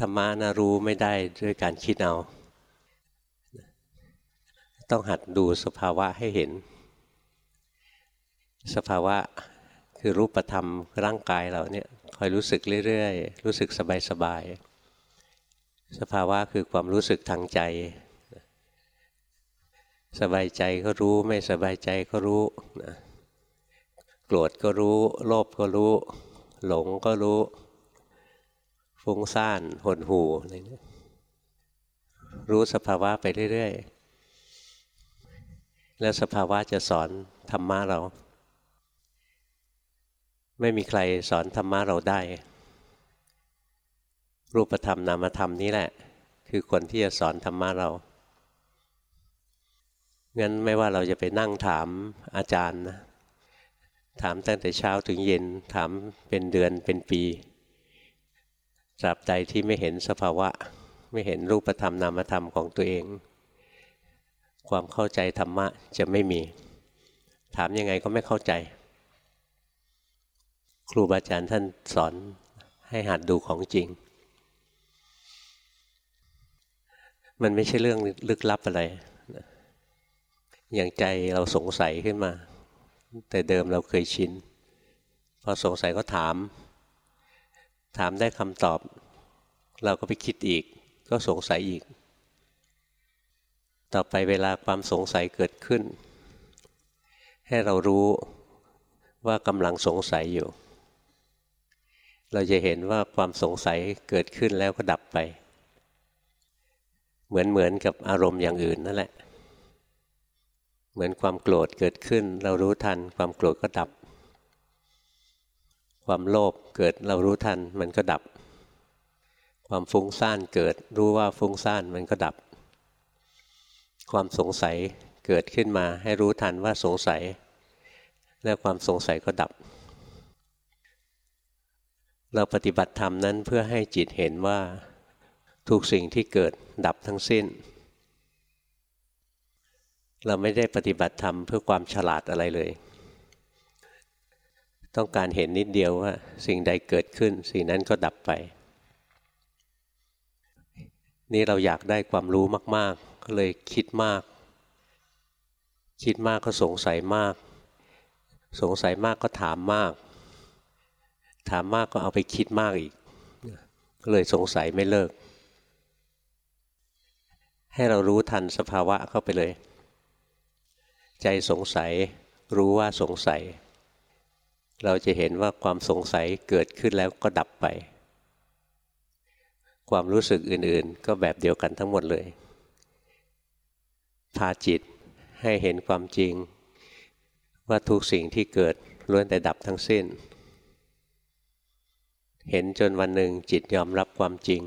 ธรรมะนะรู้ไม่ได้ด้วยการคิดเอา ต้องหัดดูสภาวะให้เห็น สภาวะคือรูปธรรมร่างกายเราเนี่ยคอยรู้สึกเรื่อยๆ รู้สึกสบายๆ สภาวะคือความรู้สึกทางใจ สบายใจก็รู้ไม่สบายใจก็รู้นะโกรธก็รู้ โลภก็รู้ หลงก็รู้ ฟุ้งซ่านหดหูอะไรเียรู้สภาวะไปเรื่อยๆ แล้วสภาวะจะสอนธรรมะเรา ไม่มีใครสอนธรรมะเราได้ รูปธรรมนามธรรมนี้แหละ คือคนที่จะสอนธรรมะเรางั้นไม่ว่าเราจะไปนั่งถามอาจารย์นะถามตั้งแต่เช้าถึงเย็นถามเป็นเดือนเป็นปี ตราบใดที่ไม่เห็นสภาวะ ไม่เห็นรูปธรรมนามธรรมของตัวเอง ความเข้าใจธรรมะจะไม่มี ถามยังไงก็ไม่เข้าใจ ครูบาอาจารย์ท่านสอนให้หัดดูของจริง มันไม่ใช่เรื่องลึกลับอะไร อย่างใจเราสงสัยขึ้นมา แต่เดิมเราเคยชิน พอสงสัยก็ถาม ถามได้คำตอบ เราก็ไปคิดอีก ก็สงสัยอีก ต่อไปเวลาความสงสัยเกิดขึ้น ให้เรารู้ว่ากำลังสงสัยอยู่ เราจะเห็นว่าความสงสัยเกิดขึ้นแล้วก็ดับไป เหมือนเหมือนกับอารมณ์อย่างอื่นนั่นแหละ เหมือนความโกรธเกิดขึ้น เรารู้ทันความโกรธก็ดับ ความโลภเกิดเรารู้ทันมันก็ดับ ความฟุ้งซ่านเกิดรู้ว่าฟุ้งซ่านมันก็ดับ ความสงสัยเกิดขึ้นมาให้รู้ทันว่าสงสัย แล้วความสงสัยก็ดับ เราปฏิบัติธรรมนั้นเพื่อให้จิตเห็นว่าทุกสิ่งที่เกิดดับทั้งสิ้น เราไม่ได้ปฏิบัติธรรมเพื่อความฉลาดอะไรเลย ต้องการเห็นนิดเดียวว่า สิ่งใดเกิดขึ้น สิ่งนั้นก็ดับไป นี่เราอยากได้ความรู้มาก ๆ ก็เลยคิดมาก คิดมากก็สงสัยมาก สงสัยมากก็ถามมาก ถามมากก็เอาไปคิดมากอีก ก็เลยสงสัยไม่เลิก ให้เรารู้ทันสภาวะเข้าไปเลย ใจสงสัยรู้ว่าสงสัย เราจะเห็นว่าความสงสัยเกิดขึ้นแล้วก็ดับไป ความรู้สึกอื่นๆ ก็แบบเดียวกันทั้งหมดเลย พาจิตให้เห็นความจริง ว่าทุกสิ่งที่เกิดล้วนแต่ดับทั้งสิ้น เห็นจนวันหนึ่งจิตยอมรับความจริง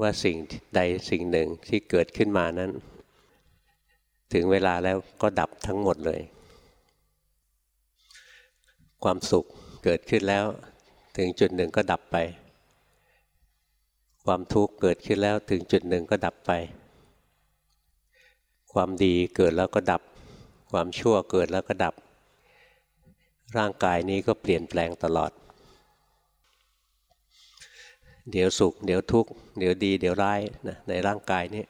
ว่าสิ่งใดสิ่งหนึ่งที่เกิดขึ้นมานั้น ถึงเวลาแล้วก็ดับทั้งหมดเลย ความสุขเกิดขึ้นแล้ว ถึงจุดหนึ่งก็ดับไป ความทุกข์เกิดขึ้นแล้วถึงจุดหนึ่งก็ดับไป ความดีเกิดแล้วก็ดับ ความชั่วเกิดแล้วก็ดับ ร่างกายนี้ก็เปลี่ยนแปลงตลอด เดี๋ยวสุข เดี๋ยวทุกข์เดี๋ยวดีเดี๋ยวร้ายนะในร่างกายนี้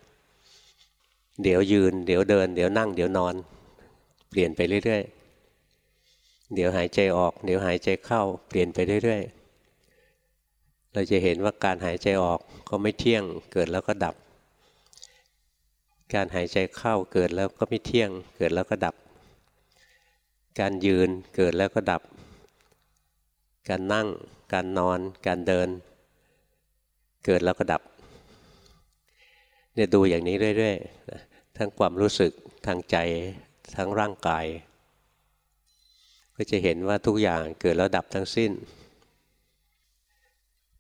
เดี๋ยวยืน เดี๋ยวเดิน เดี๋ยวนั่ง เดี๋ยวนอน เปลี่ยนไปเรื่อยๆ เดี๋ยวหายใจออก เดี๋ยวหายใจเข้าเปลี่ยนไปเรื่อยๆ เราจะเห็นว่าการหายใจออกก็ไม่เที่ยง เกิดแล้วก็ดับ การหายใจเข้าเกิดแล้วก็ไม่เที่ยง เกิดแล้วก็ดับ การยืนเกิดแล้วก็ดับ การนั่ง การนอน การเดิน เกิดแล้วก็ดับเนี่ยดูอย่างนี้เรื่อยๆทั้งความรู้สึกทางใจทั้งร่างกาย ก็จะเห็นว่าทุกอย่างเกิดแล้วดับทั้งสิ้น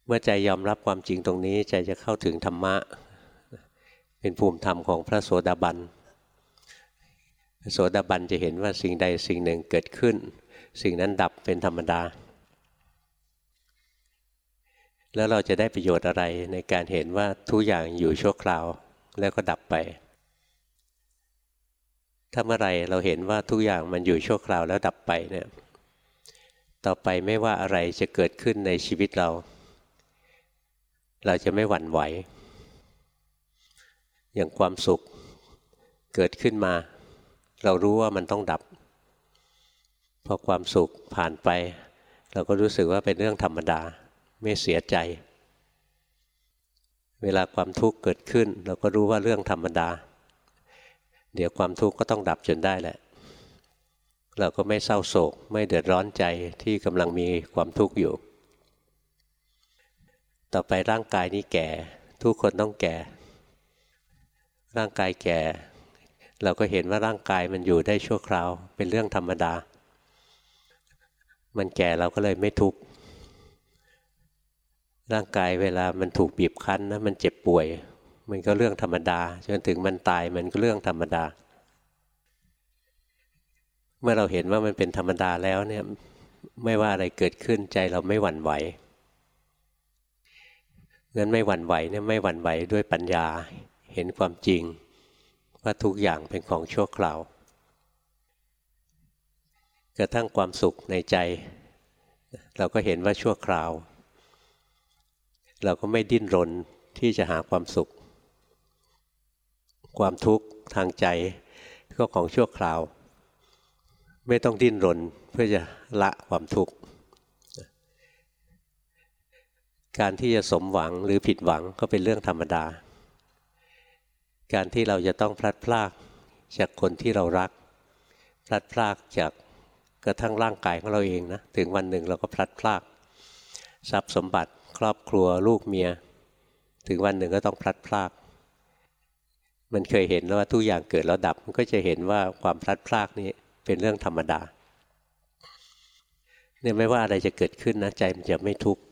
เมื่อใจยอมรับความจริงตรงนี้ใจจะเข้าถึงธรรมะ เป็นภูมิธรรมของพระโสดาบันพระโสดาบันจะเห็นว่าสิ่งใดสิ่งหนึ่งเกิดขึ้น สิ่งนั้นดับเป็นธรรมดา แล้วเราจะได้ประโยชน์อะไรในการเห็นว่าทุกอย่างอยู่ชั่วคราวแล้วก็ดับไป ถ้าเมื่อไรเราเห็นว่าทุกอย่างมันอยู่ชั่วคราวแล้วดับไปเนี่ยต่อไปไม่ว่าอะไรจะเกิดขึ้นในชีวิตเรา เราจะไม่หวั่นไหว อย่างความสุขเกิดขึ้นมา เรารู้ว่ามันต้องดับ พอความสุขผ่านไป เราก็รู้สึกว่าเป็นเรื่องธรรมดาไม่เสียใจ เวลาความทุกข์เกิดขึ้น เราก็รู้ว่าเรื่องธรรมดา เดี๋ยวความทุกข์ก็ต้องดับจนได้แหละ เราก็ไม่เศร้าโศก ไม่เดือดร้อนใจที่กำลังมีความทุกข์อยู่ ต่อไปร่างกายนี้แก่ ทุกคนต้องแก่ ร่างกายแก่ เราก็เห็นว่าร่างกายมันอยู่ได้ชั่วคราว เป็นเรื่องธรรมดา มันแก่เราก็เลยไม่ทุกข์ร่างกายเวลามันถูกบีบคั้นนะมันเจ็บป่วย มันก็เรื่องธรรมดา จนถึงมันตายมันก็เรื่องธรรมดา เมื่อเราเห็นว่ามันเป็นธรรมดาแล้วเนี่ย ไม่ว่าอะไรเกิดขึ้นใจเราไม่หวั่นไหวงั้นไม่หวั่นไหวเนี่ยไม่หวั่นไหวด้วยปัญญาเห็นความจริง ว่าทุกอย่างเป็นของชั่วคราวกระทั่งความสุขในใจ เราก็เห็นว่าชั่วคราว เราก็ไม่ดิ้นรนที่จะหาความสุข ความทุกข์ทางใจก็ของชั่วคราว ไม่ต้องดิ้นรนเพื่อจะละความทุกข์การที่จะสมหวังหรือผิดหวังก็เป็นเรื่องธรรมดา การที่เราจะต้องพลัดพรากจากคนที่เรารัก พลัดพรากจากกระทั่งร่างกายของเราเองนะถึงวันหนึ่งเราก็พลัดพราก ทรัพย์สมบัติครอบครัวลูกเมีย ถึงวันหนึ่งก็ต้องพลัดพราก มันเคยเห็นแล้วว่าทุกอย่างเกิดแล้วดับ มันก็จะเห็นว่าความพลัดพรากนี้เป็นเรื่องธรรมดาเนี่ยไม่ว่าอะไรจะเกิดขึ้นนะใจมันจะไม่ทุกข์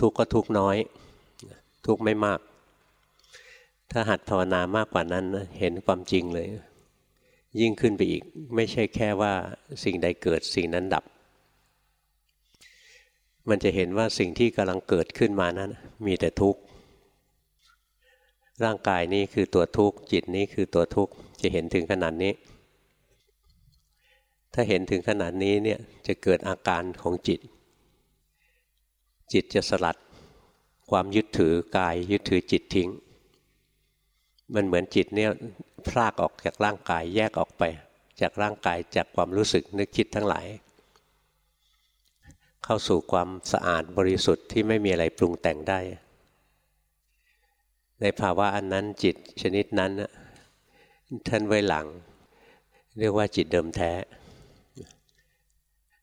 ทุกข์ก็ทุกข์น้อย ทุกข์ไม่มาก ถ้าหัดภาวนามากกว่านั้นเห็นความจริงเลย ยิ่งขึ้นไปอีกไม่ใช่แค่ว่าสิ่งใดเกิดสิ่งนั้นดับ มันจะเห็นว่าสิ่งที่กำลังเกิดขึ้นมานั้นมีแต่ทุกข์ ร่างกายนี้คือตัวทุกข์จิตนี้คือตัวทุกข์จะเห็นถึงขนาดนี้ ถ้าเห็นถึงขนาดนี้เนี่ยจะเกิดอาการของจิต จิตจะสลัด ความยึดถือกายยึดถือจิตทิ้ง มันเหมือนจิตเนี่ยพรากออกจากร่างกายแยกออกไป จากร่างกายจากความรู้สึกนึกคิดทั้งหลาย เข้าสู่ความสะอาดบริสุทธิ์ที่ไม่มีอะไรปรุงแต่งได้ ในภาวะอันนั้นจิตชนิดนั้นท่านไว้หลัง เรียกว่าจิตเดิมแท้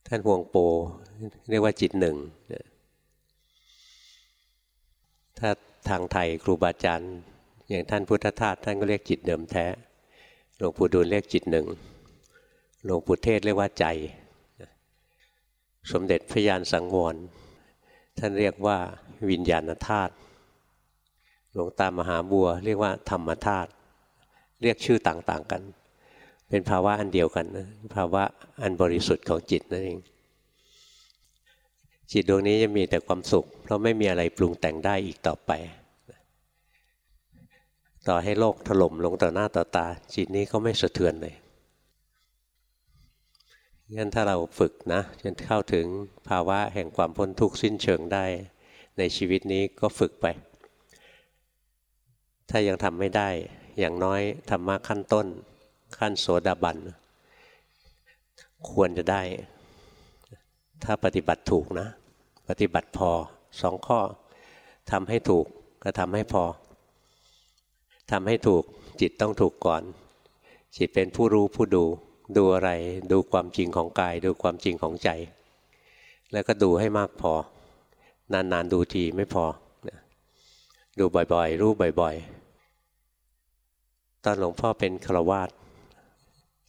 ท่านห่วงโป เรียกว่าจิตหนึ่ง ถ้าทางไทยครูบาอาจารย์ อย่างท่านพุทธทาสท่านก็เรียกจิตเดิมแท้หลวงปู่ดูลเรียกจิตหนึ่งหลวงปู่เทศเรียกว่าใจ สมเด็จพระยานสังวรท่านเรียกว่าวิญญาณธาตุ หลวงตามหาบัว เรียกว่าธรรมธาตุเรียกชื่อต่างๆกัน เป็นภาวะอันเดียวกันนะภาวะอันบริสุทธิ์ของจิตนั่นเองจิตดวงนี้จะมีแต่ความสุข เพราะไม่มีอะไรปรุงแต่งได้อีกต่อไป ต่อให้โลกถล่มลงต่อหน้าต่อตา จิตนี้ก็ไม่สะเทือนเลยงั้นถ้าเราฝึกนะจนเข้าถึงภาวะแห่งความพ้นทุกข์สิ้นเชิงได้ ในชีวิตนี้ก็ฝึกไป ถ้ายังทำไม่ได้อย่างน้อยธรรมะขั้นต้น ขั้นโสดาบัน ควรจะได้ ถ้าปฏิบัติถูกนะ ปฏิบัติพอสองข้อทำให้ถูกก็ทำให้พอทำให้ถูกจิตต้องถูกก่อน จิตเป็นผู้รู้ผู้ดู ดูอะไรดูความจริงของกาย ดูความจริงของใจ แล้วก็ดูให้มากพอ นานๆดูทีไม่พอ ดูบ่อยๆ รู้บ่อยๆ ตอนหลวงพ่อเป็นฆราวาส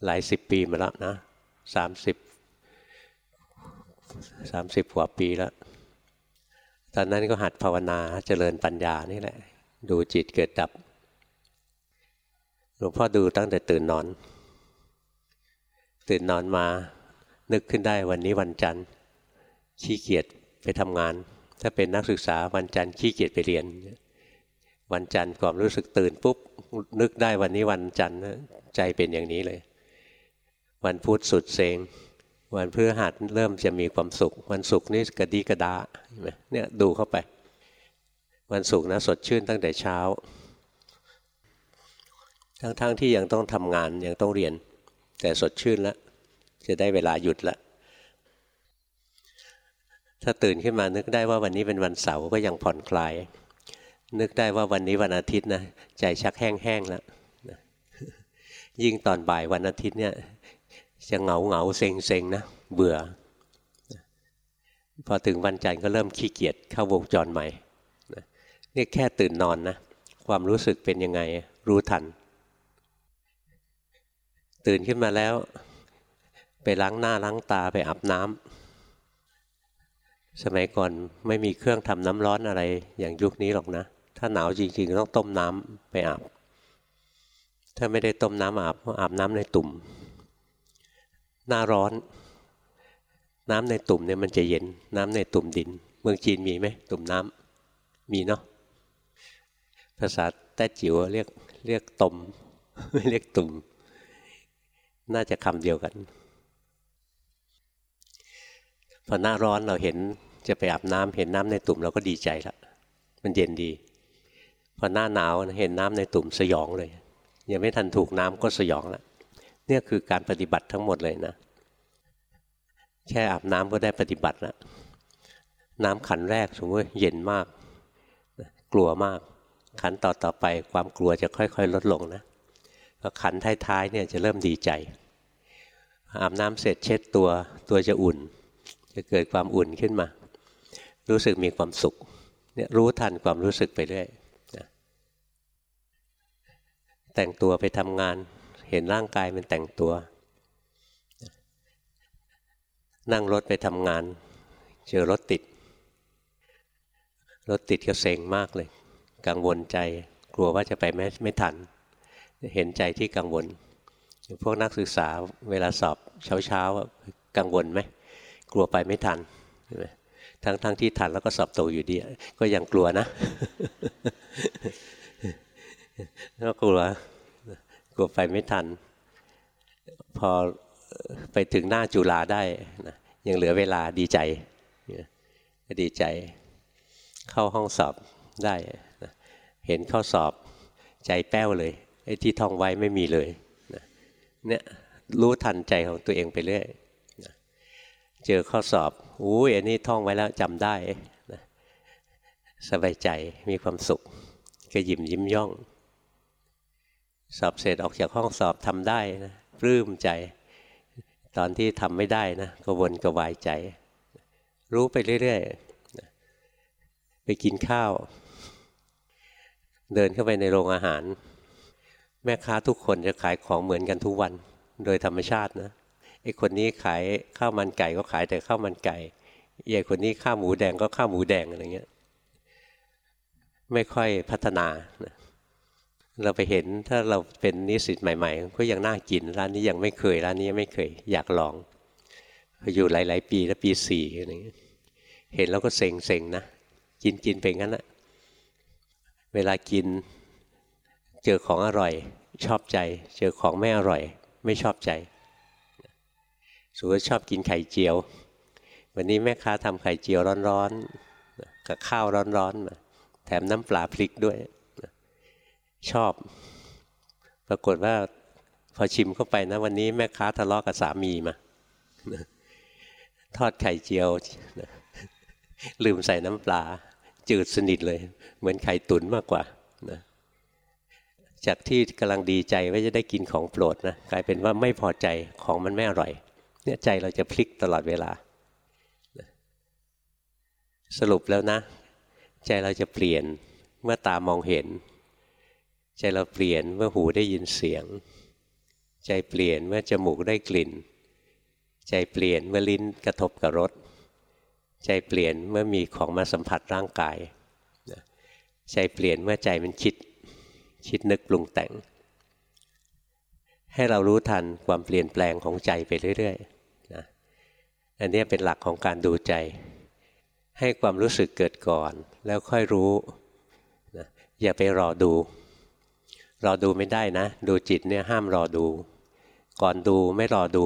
หลายสิบปีมาแล้วนะสามสิบสามสิบกว่าปีแล้ว ตอนนั้นก็หัดภาวนาเจริญปัญญานี่แหละ ดูจิตเกิดดับ หลวงพ่อดูตั้งแต่ตื่นนอน ตื่นนอนมานึกขึ้นได้วันนี้วันจันทร์ขี้เกียจไปทำงาน ถ้าเป็นนักศึกษาวันจันทร์ขี้เกียจไปเรียน วันจันทร์ความรู้สึกตื่นปุ๊บนึกได้วันนี้วันจันทร์ใจเป็นอย่างนี้เลย วันพุธสุดเซงวันพฤหัสเริ่มจะมีความสุข วันศุกร์นี่กระดีกระดาเนี่ยดูเข้าไป วันศุกร์นะสดชื่นตั้งแต่เช้า ทั้งๆทที่ยังต้องทำงานยังต้องเรียน แต่สดชื่นแล้วจะได้เวลาหยุดแล้วถ้าตื่นขึ้นมานึกได้ว่าวันนี้เป็นวันเสาร์ก็ยังผ่อนคลาย นึกได้ว่าวันนี้วันอาทิตย์นะใจชักแห้งๆแล้วยิ่งตอนบ่ายวันอาทิตย์เนี่ยจะเหงาเหงาเซ็งเซ็งนะเบื่อ พอถึงวันจันทร์ก็เริ่มขี้เกียจเข้าวงจรใหม่นี่แค่ตื่นนอนนะความรู้สึกเป็นยังไงรู้ทัน ตื่นขึ้นมาแล้ว ไปล้างหน้าล้างตาไปอาบน้ำสมัยก่อนไม่มีเครื่องทำน้ำร้อนอะไรอย่างยุคนี้หรอกนะ ถ้าหนาวจริงๆ ต้องต้มน้ำไปอาบ ถ้าไม่ได้ต้มน้ำอาบอาบน้ำในตุ่ม หน้าร้อน น้ำในตุ่มเนี่ยมันจะเย็น น้ำในตุ่มดิน เมืองจีนมีไหมตุ่มน้ำมีเนาะ ภาษาแต้จิ๋วเรียกเรียกตมไม่เรียกตุ่ม น่าจะคำเดียวกัน พอหน้าร้อนเราเห็นจะไปอาบน้ำเห็นน้ำในตุ่มเราก็ดีใจละมันเย็นดี พอหน้าหนาวเห็นน้ำในตุ่มสยองเลย ยังไม่ทันถูกน้ำก็สยองละเนี่ยคือการปฏิบัติทั้งหมดเลยนะ แค่อาบน้ำก็ได้ปฏิบัติแล้วน้ำขันแรกสมมติเย็นมาก กลัวมาก ขันต่อต่อไปความกลัวจะค่อย ๆ ลดลงนะพอขันท้ายๆเนี่ยจะเริ่มดีใจอาบน้ำเสร็จเช็ดตัวตัวจะอุ่น จะเกิดความอุ่นขึ้นมา รู้สึกมีความสุขเนี่ยรู้ทันความรู้สึกไปเรื่อย แต่งตัวไปทำงาน เห็นร่างกายมันแต่งตัว นั่งรถไปทำงาน เจอรถติด รถติดก็เซ็งมากเลย กังวลใจ กลัวว่าจะไปไม่ไม่ทัน เห็นใจที่กังวล พวกนักศึกษาเวลาสอบเช้าเช้ากังวลไหม กลัวไปไม่ทันทั้งทั้งที่ทันแล้วก็สอบตกอยู่ดี ก็ยังกลัวนะ ก็กลัวกลัวไปไม่ทัน พอไปถึงหน้าจุฬาได้นะยังเหลือเวลาดีใจดีใจ เข้าห้องสอบได้เห็นข้อสอบใจแป้วเลยไอ้ที่ท่องไว้ไม่มีเลยเนี่ยรู้ทันใจของตัวเองไปเรื่อยเจอข้อสอบอู้ยอันนี้ท่องไว้แล้วจำได้สบายใจมีความสุขก็ยิ้มยิ้มย่อง สอบเสร็จออกจากห้องสอบทำได้นะปลื้มใจ ตอนที่ทำไม่ได้นะกวนกวายใจ รู้ไปเรื่อยๆไปกินข้าว เดินเข้าไปในโรงอาหาร แม่ค้าทุกคนจะขายของเหมือนกันทุกวันโดยธรรมชาตินะไอ้คนนี้ขายข้าวมันไก่ก็ขายแต่ข้าวมันไก่ไอ้คนนี้ข้าวหมูแดงก็ข้าวหมูแดงอะไรเงี้ย ไม่ค่อยพัฒนา เราไปเห็นถ้าเราเป็นนิสิตใหม่ ๆ ก็ยังน่ากินร้านนี้ยังไม่เคยร้านนี้ยังไม่เคย อยากลองอยู่หลาย ๆ ปีแล้วปีสี่อะไรเงี้ยเห็นแล้วก็เซ็งๆนะกินกินไปงั้นแหละเวลากินเจอของอร่อย ชอบใจ เจอของไม่อร่อย ไม่ชอบใจสมมติชอบกินไข่เจียว วันนี้แม่ค้าทำไข่เจียวร้อนๆกับข้าวร้อนๆมาแถมน้ำปลาพริกด้วย ชอบ ปรากฏว่าพอชิมเข้าไปนะ วันนี้แม่ค้าทะเลาะกับสามีมา ทอดไข่เจียว ลืมใส่น้ำปลา จืดสนิทเลย เหมือนไข่ตุ๋นมากกว่านะจากที่กำลังดีใจว่าจะได้กินของโปรดนะกลายเป็นว่าไม่พอใจของมันไม่อร่อย เนี่ยใจเราจะพลิกตลอดเวลา สรุปแล้วนะ ใจเราจะเปลี่ยนเมื่อตามองเห็น ใจเราเปลี่ยนเมื่อหูได้ยินเสียง ใจเปลี่ยนเมื่อจมูกได้กลิ่น ใจเปลี่ยนเมื่อลิ้นกระทบกับรสใจเปลี่ยนเมื่อมีของมาสัมผัสร่างกายใจเปลี่ยนเมื่อใจมันคิดคิดนึกปรุงแต่ง ให้เรารู้ทันความเปลี่ยนแปลงของใจไปเรื่อยๆนะอันนี้เป็นหลักของการดูใจ ให้ความรู้สึกเกิดก่อน แล้วค่อยรู้นะอย่าไปรอดู รอดูไม่ได้นะ ดูจิตเนี่ยห้ามรอดู ก่อนดูไม่รอดู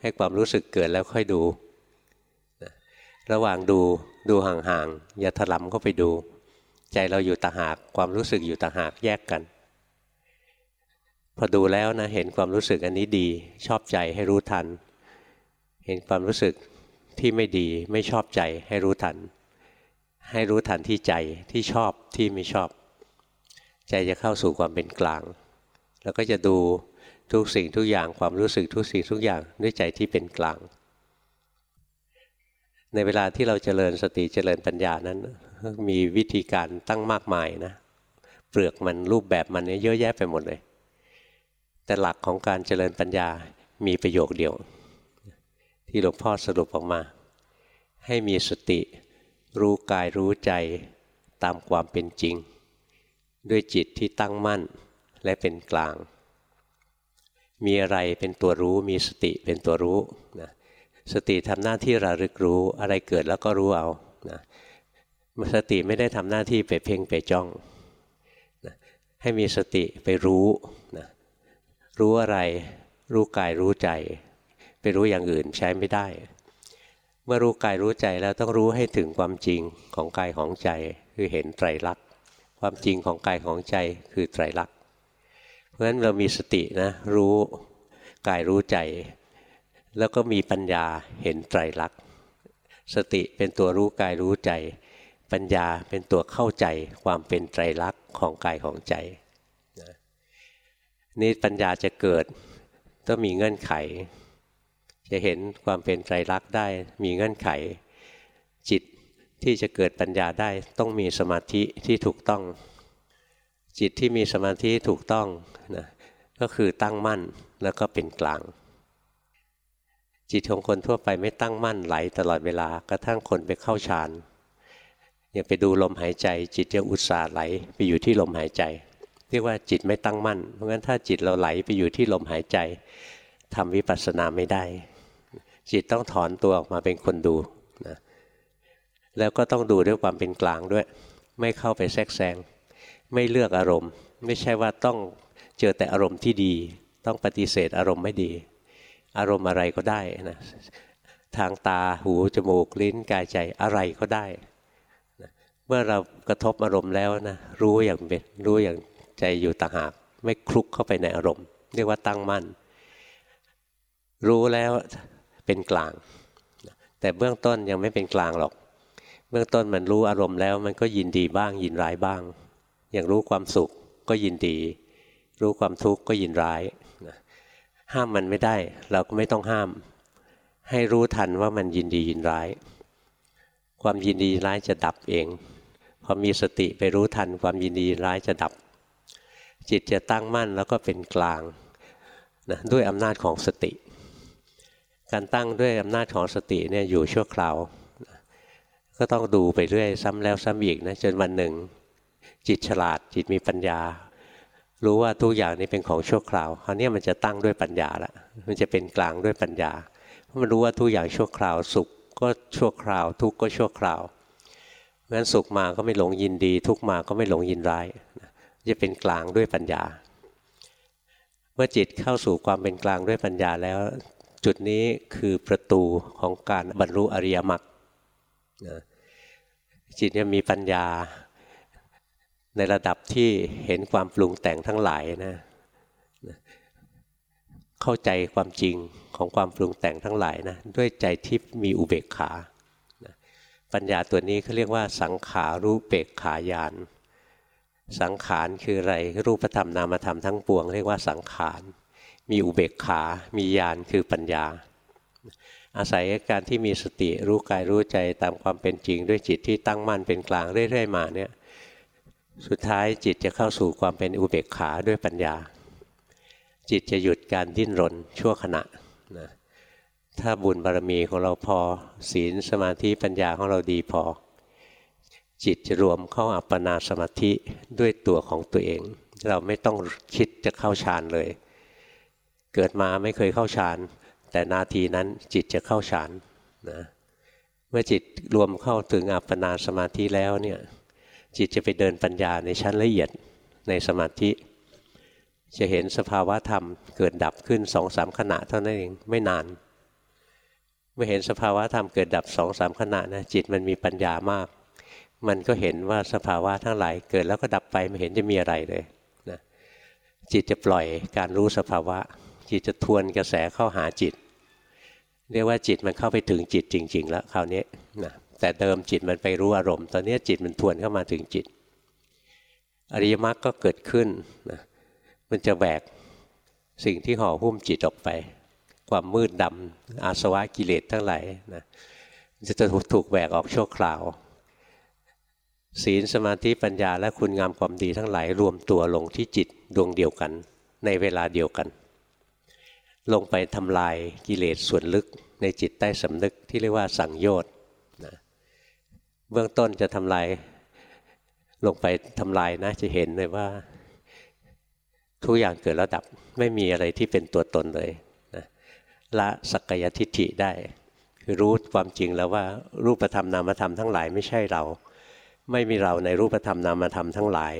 ให้ความรู้สึกเกิดแล้วค่อยดูระหว่างดูดูห่างๆอย่าถลำเข้าไปดู ใจเราอยู่ต่างหากความรู้สึกอยู่ต่างหากแยกกัน พอดูแล้วนะเห็นความรู้สึกอันนี้ดี ชอบใจให้รู้ทัน เห็นความรู้สึกที่ไม่ดีไม่ชอบใจให้รู้ทัน ให้รู้ทันที่ใจที่ชอบที่ไม่ชอบ ใจจะเข้าสู่ความเป็นกลาง แล้วก็จะดูทุกสิ่งทุกอย่างความรู้สึกทุกสิ่งทุกอย่างด้วยใจที่เป็นกลาง ในเวลาที่เราเจริญสติเจริญปัญญานั้น มีวิธีการตั้งมากมายนะเปลือกมันรูปแบบมันเนี่ยอะแยะไปหมดเลย แต่หลักของการเจริญปัญญามีประโยคเดียว ที่หลวงพ่อสรุปออกมา ให้มีสติรู้กายรู้ใจตามความเป็นจริง ด้วยจิตที่ตั้งมั่นและเป็นกลาง มีอะไรเป็นตัวรู้ มีสติเป็นตัวรู้นะสติทำหน้าที่ระลึกรู้อะไรเกิดแล้วก็รู้เอานะสติไม่ได้ทำหน้าที่ไปเพ่งไปจ้องนะให้มีสติไปรู้นะรู้อะไร รู้กายรู้ใจ ไปรู้อย่างอื่นใช้ไม่ได้ เมื่อรู้กายรู้ใจแล้วต้องรู้ให้ถึงความจริงของกายของใจคือเห็นไตรลักษณ์ ความจริงของกายของใจคือไตรลักษณ์เพราะฉะนั้นเรามีสตินะรู้กายรู้ใจ แล้วก็มีปัญญาเห็นไตรลักษณ์สติเป็นตัวรู้กายรู้ใจ ปัญญาเป็นตัวเข้าใจความเป็นไตรลักษณ์ของกายของใจนี่ปัญญาจะเกิดต้องมีเงื่อนไข จะเห็นความเป็นไตรลักษณ์ได้มีเงื่อนไข ที่จะเกิดปัญญาได้ต้องมีสมาธิที่ถูกต้อง จิตที่มีสมาธิถูกต้องนะก็คือตั้งมั่นแล้วก็เป็นกลาง จิตของคนทั่วไปไม่ตั้งมั่นไหลตลอดเวลากระทั่งคนไปเข้าฌานอย่าไปดูลมหายใจ จิตจะอุตส่าห์ไหลไปอยู่ที่ลมหายใจ เรียกว่าจิตไม่ตั้งมั่น เพราะงั้นถ้าจิตเราไหลไปอยู่ที่ลมหายใจทำวิปัสสนาไม่ได้ จิตต้องถอนตัวออกมาเป็นคนดูนะ แล้วก็ต้องดูด้วยความเป็นกลางด้วย ไม่เข้าไปแทรกแซงไม่เลือกอารมณ์ ไม่ใช่ว่าต้องเจอแต่อารมณ์ที่ดี ต้องปฏิเสธอารมณ์ไม่ดี อารมณ์อะไรก็ได้นะทางตาหูจมูกลิ้นกายใจอะไรก็ได้เมื่อเรากระทบอารมณ์แล้วนะรู้อย่างเป็นรู้อย่างใจอยู่ต่างหากไม่คลุกเข้าไปในอารมณ์ เรียกว่าตั้งมั่น รู้แล้วเป็นกลาง แต่เบื้องต้นยังไม่เป็นกลางหรอก เบื้องต้นมันรู้อารมณ์แล้ว มันก็ยินดีบ้างยินร้ายบ้าง อย่างรู้ความสุขก็ยินดี รู้ความทุกข์ก็ยินร้ายห้ามมันไม่ได้ เราก็ไม่ต้องห้าม ให้รู้ทันว่ามันยินดียินร้าย ความยินดีร้ายจะดับเองพอมีสติไปรู้ทันความยินดีร้ายจะดับ จิตจะตั้งมั่นแล้วก็เป็นกลางนะด้วยอำนาจของสติ การตั้งด้วยอำนาจของสติเนี่ยอยู่ชั่วคราว ก็ต้องดูไปเรื่อยซ้ำแล้วซ้ำอีกนะจนวันหนึ่ง จิตฉลาดจิตมีปัญญา รู้ว่าทุกอย่างนี้เป็นของชั่วคราวคราวนี้มันจะตั้งด้วยปัญญาละมันจะเป็นกลางด้วยปัญญาเพราะมันรู้ว่าทุกอย่างชั่วคราวสุขก็ชั่วคราว ทุกข์ก็ชั่วคราวงั้นสุขมาก็ไม่หลงยินดี ทุกมาก็ไม่หลงยินร้ายจะเป็นกลางด้วยปัญญา เมื่อจิตเข้าสู่ความเป็นกลางด้วยปัญญาแล้ว จุดนี้คือประตูของการบรรลุอริยมรรค จิตจะมีปัญญาในระดับที่เห็นความปรุงแต่งทั้งหลายนะเข้าใจความจริงของความปรุงแต่งทั้งหลายนะด้วยใจที่มีอุเบกขาปัญญาตัวนี้เขาเรียกว่า สังขารูปเปกขายาน สังขารคืออะไรรูปธรรมนามธรรมทั้งปวง เรียกว่าสังขารมีอุเบกขา มีญาณคือปัญญา อาศัยการที่มีสติรู้กายรู้ใจตามความเป็นจริง ด้วยจิตที่ตั้งมั่นเป็นกลางเรื่อยๆมาเนี่ยสุดท้ายจิตจะเข้าสู่ความเป็นอุเบกขาด้วยปัญญา จิตจะหยุดการดิ้นรนชั่วขณะนะถ้าบุญบารมีของเราพอศีลสมาธิปัญญาของเราดีพอ จิตจะรวมเข้าอัปปนาสมาธิด้วยตัวของตัวเอง เราไม่ต้องคิดจะเข้าฌานเลย เกิดมาไม่เคยเข้าฌาน แต่นาทีนั้นจิตจะเข้าฌานนะเมื่อจิตรวมเข้าถึงอัปปนาสมาธิแล้วเนี่ยจิตจะไปเดินปัญญาในชั้นละเอียดในสมาธิ จะเห็นสภาวะธรรมเกิดดับขึ้นสองสามขณะเท่านั้นเองไม่นาน เมื่อเห็นสภาวะธรรมเกิดดับสองสามขณะนะจิตมันมีปัญญามาก มันก็เห็นว่าสภาวะทั้งหลายเกิดแล้วก็ดับไปไม่เห็นจะมีอะไรเลยนะจิตจะปล่อยการรู้สภาวะ จิตจะทวนกระแสเข้าหาจิต เรียกว่าจิตมันเข้าไปถึงจิตจริง ๆ แล้วคราวนี้นะแต่เดิมจิตมันไปรู้อารมณ์ ตอนนี้จิตมันทวนเข้ามาถึงจิต อริยมรรคก็เกิดขึ้นนะมันจะแบกสิ่งที่ห่อหุ้มจิตออกไป ความมืดดำอาสวะกิเลสทั้งหลายนะจะถูกแบกออกชั่วคราว ศีลสมาธิปัญญาและคุณงามความดีทั้งหลายรวมตัวลงที่จิตดวงเดียวกัน ในเวลาเดียวกัน ลงไปทำลายกิเลสส่วนลึกในจิตใต้สำนึกที่เรียกว่าสังโยชน์นะเบื้องต้นจะทำลายลงไปทำลายนะจะเห็นเลยว่า ทุกอย่างเกิดแล้วดับไม่มีอะไรที่เป็นตัวตนเลยนะละสักกายทิฏฐิได้ คือรู้ความจริงแล้วว่า รูปธรรมนามธรรมทั้งหลายไม่ใช่เรา ไม่มีเราในรูปธรรมนามธรรมทั้งหลาย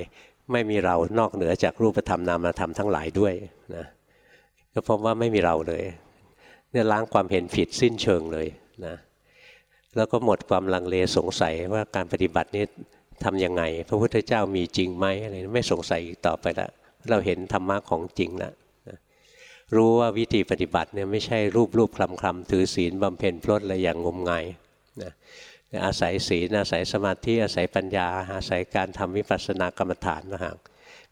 ไม่มีเรานอกเหนือจากรูปธรรมนามธรรมทั้งหลายด้วยนะ ก็พบว่าไม่มีเราเลย เนี่ยล้างความเห็นผิดสิ้นเชิงเลยนะแล้วก็หมดความลังเลสงสัยว่าการปฏิบัตินี้ทำยังไง พระพุทธเจ้ามีจริงไหมอะไรไม่สงสัยอีกต่อไปละเราเห็นธรรมะของจริงล้วรู้ว่าวิธีปฏิบัติเนี่ยไม่ใช่รูปรูปคลำคลำถือศีลบำเพ็ญพลดอะไรอย่างงมงายนะอาศัยศีลอาศัยสมาธิอาศัยปัญญา อาศัยการทำวิปัสสนากรรมฐานนะฮะ